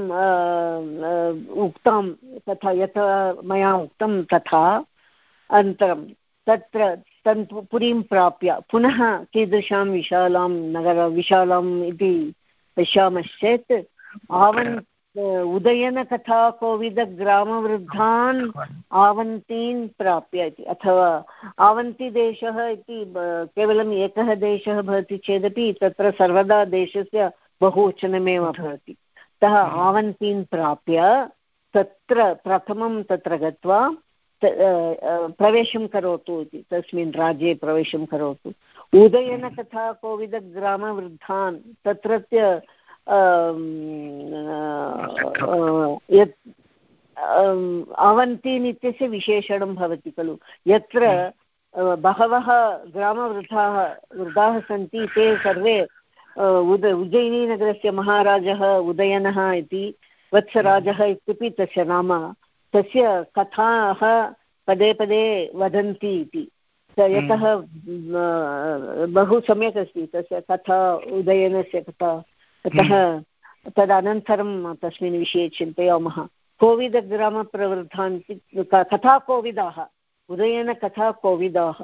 उक्तां तथा यथा मया उक्तं तथा अनन्तरं तत्र तन् पुरीं प्राप्य पुनः कीदृशां विशालां नगर, विशालाम् इति पश्यामश्चेत् आवन् उदयनकथा कोविदग्रामवृद्धान् आवन्तीन् प्राप्य इति अथवा आवन्तिदेशः इति केवलम् एकः देशः भवति चेदपि तत्र सर्वदा देशस्य बहुवचनमेव भवति। अतः आवन्तीन् प्राप्य तत्र प्रथमं तत्र गत्वा प्रवेशं करोतु इति, तस्मिन् राज्ये प्रवेशं करोतु। उदयनकथा कोविदग्रामवृद्धान् तत्रत्य यत् अवन्तीन् इत्यस्य विशेषणं भवति खलु। यत्र बहवः ग्रामवृद्धाः, वृद्धाः सन्ति, ते सर्वे उद उज्जयिनीनगरस्य महाराजः उदयनः इति, वत्सराजः इत्यपि तस्य नाम तस्य कथाः पदे पदे वदन्ति इति। यतः बहु सम्यक् अस्ति तस्य कथा उदयनस्य कथा। अतः तदनन्तरं तस्मिन् विषये चिन्तयामः। कोविदग्रामप्रवृद्धान् कथाकोविदाः उदयनकथा कोविदाः।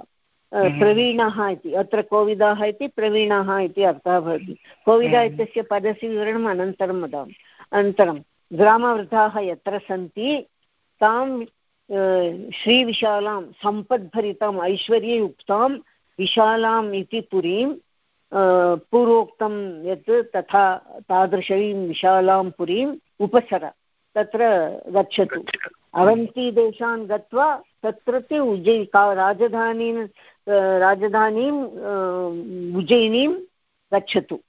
हम्म। प्रवीणाः इति अत्र कोविदाः इति प्रवीणाः इति अर्थः भवति। कोविदा हम्म। इत्यस्य पदस्य विवरणम् अनन्तरं वदामि। अनन्तरं ग्रामवृद्धाः यत्र सन्ति तां श्रीविशालां सम्पद्भरिताम् ऐश्वर्ययुक्तां विशालाम् इति पुरीं पूर्वोक्तं यत् तथा तादृशीं विशालां पुरीम् उपसर तत्र गच्छतु। अवन्तीदेशान् गत्वा तत्रत्य उज्जयि राजधानीं राजधानीम् उज्जयिनीं गच्छतु।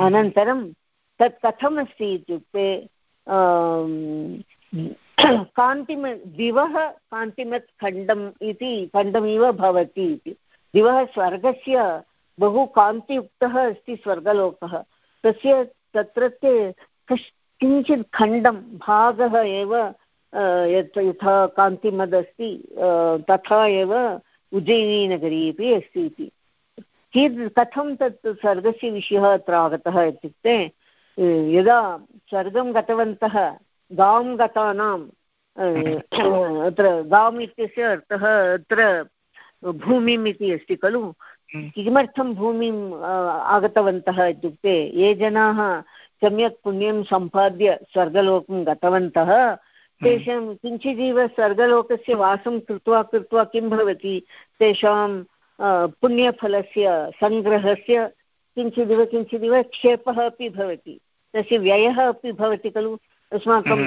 अनन्तरं तत् कथमस्ति इत्युक्ते कान्तिम, दिवः कान्तिमत् खण्डम् इति, खण्डमिव भवति इति। दिवः स्वर्गस्य बहु कान्तियुक्तः अस्ति स्वर्गलोकः। तस्य, तत्रत्य कश्, किञ्चित् खण्डं, भागः एव यत् यथा कान्तिमदस्ति तथा एव उज्जयिनीनगरी अपि अस्ति इति। कीद् कथं तत् स्वर्गस्य विषयः अत्र आगतः इत्युक्ते, यदा स्वर्गं गतवन्तः गां गतानां अत्र गाम् इत्यस्य अर्थः अत्र भूमिम् इति अस्ति खलु हम्म। किमर्थं भूमिम् आगतवन्तः इत्युक्ते ये जनाः सम्यक् पुण्यं सम्पाद्य स्वर्गलोकं गतवन्तः हम्म। तेषां किञ्चिदिव स्वर्गलोकस्य वासं कृत्वा कृत्वा किं भवति तेषां पुण्यफलस्य सङ्ग्रहस्य किञ्चिदिव किञ्चिदिव क्षेपः अपि भवति तस्य व्ययः अपि भवति खलु अस्माकं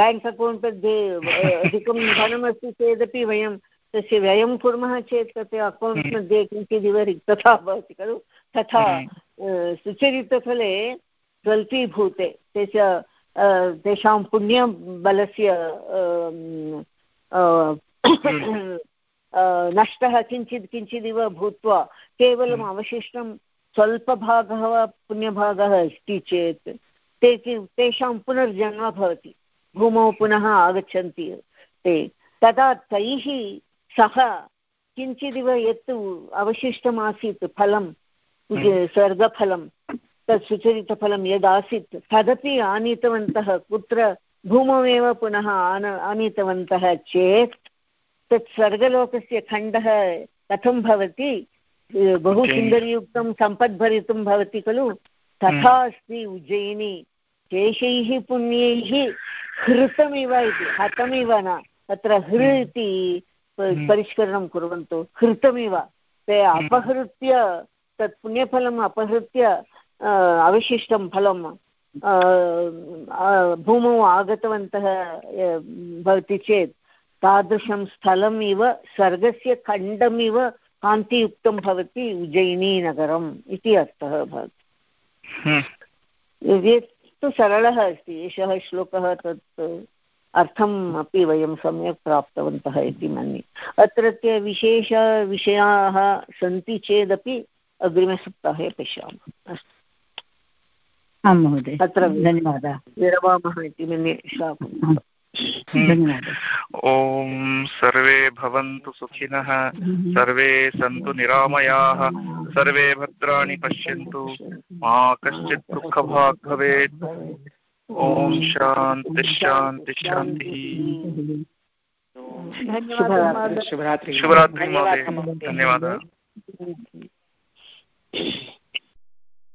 बेङ्क् अकौण्ट् मध्ये अधिकं धनमस्ति चेदपि वयं तस्य व्ययं कुर्मः चेत् तत् अकौण्ट् मध्ये किञ्चिदिव रिक्तता भवति खलु। तथा सुचरितफले स्वल्पीभूते तेषा तेषां पुण्यबलस्य नष्टः किञ्चित् किञ्चिदिव भूत्वा केवलम् अवशिष्टं स्वल्पभागः वा पुण्यभागः अस्ति चेत् ते तेषां पुनर्जन्म भवति भूमौ पुनः आगच्छन्ति ते। तदा तैः सह किञ्चिदिव यत् अवशिष्टमासीत् फलं हम्म। स्वर्गफलं तत् सुचरितफलं यदासीत् तदपि आनीतवन्तः कुत्र भूमौ एव पुनः आन आनीतवन्तः चेत् तत् स्वर्गलोकस्य खण्डः कथं भवति बहु सुन्दरयुक्तं सम्पद्भरितं भवति खलु? तथा अस्ति उज्जयिनी शेषैः पुण्यैः हृतमिव इति हतमिव न तत्र हृ हम्म। इति हम्म। परिष्करणं कुर्वन्तु हृतमिव ते अपहृत्य तत् पुण्यफलम् अपहृत्य अवशिष्टं फलं भूमौ आगतवन्तः भवति चेत् तादृशं स्थलम् इव स्वर्गस्य खण्डमिव कान्तियुक्तं भवति उज्जयिनीनगरम् इति अर्थः भवति हम्म। तु सरलः अस्ति एषः श्लोकः तत् अर्थम् अपि वयं सम्यक् प्राप्तवन्तः इति मन्ये। अत्रत्य विशेषविषयाः सन्ति चेदपि अग्रिमसप्ताहे पश्यामः। अस्तु। आं महोदय। अत्र धन्यवादः। विरमामः इति मन्ये श्रावणं ॐ सर्वे भवन्तु सुखिनः सर्वे सन्तु निरामयाः सर्वे भद्राणि पश्यन्तु मा कश्चित् दुःखभाग् भवेत्। ॐ शान्ति शान्ति शान्तिः। शुभरात्रि। महोदय। धन्यवादः।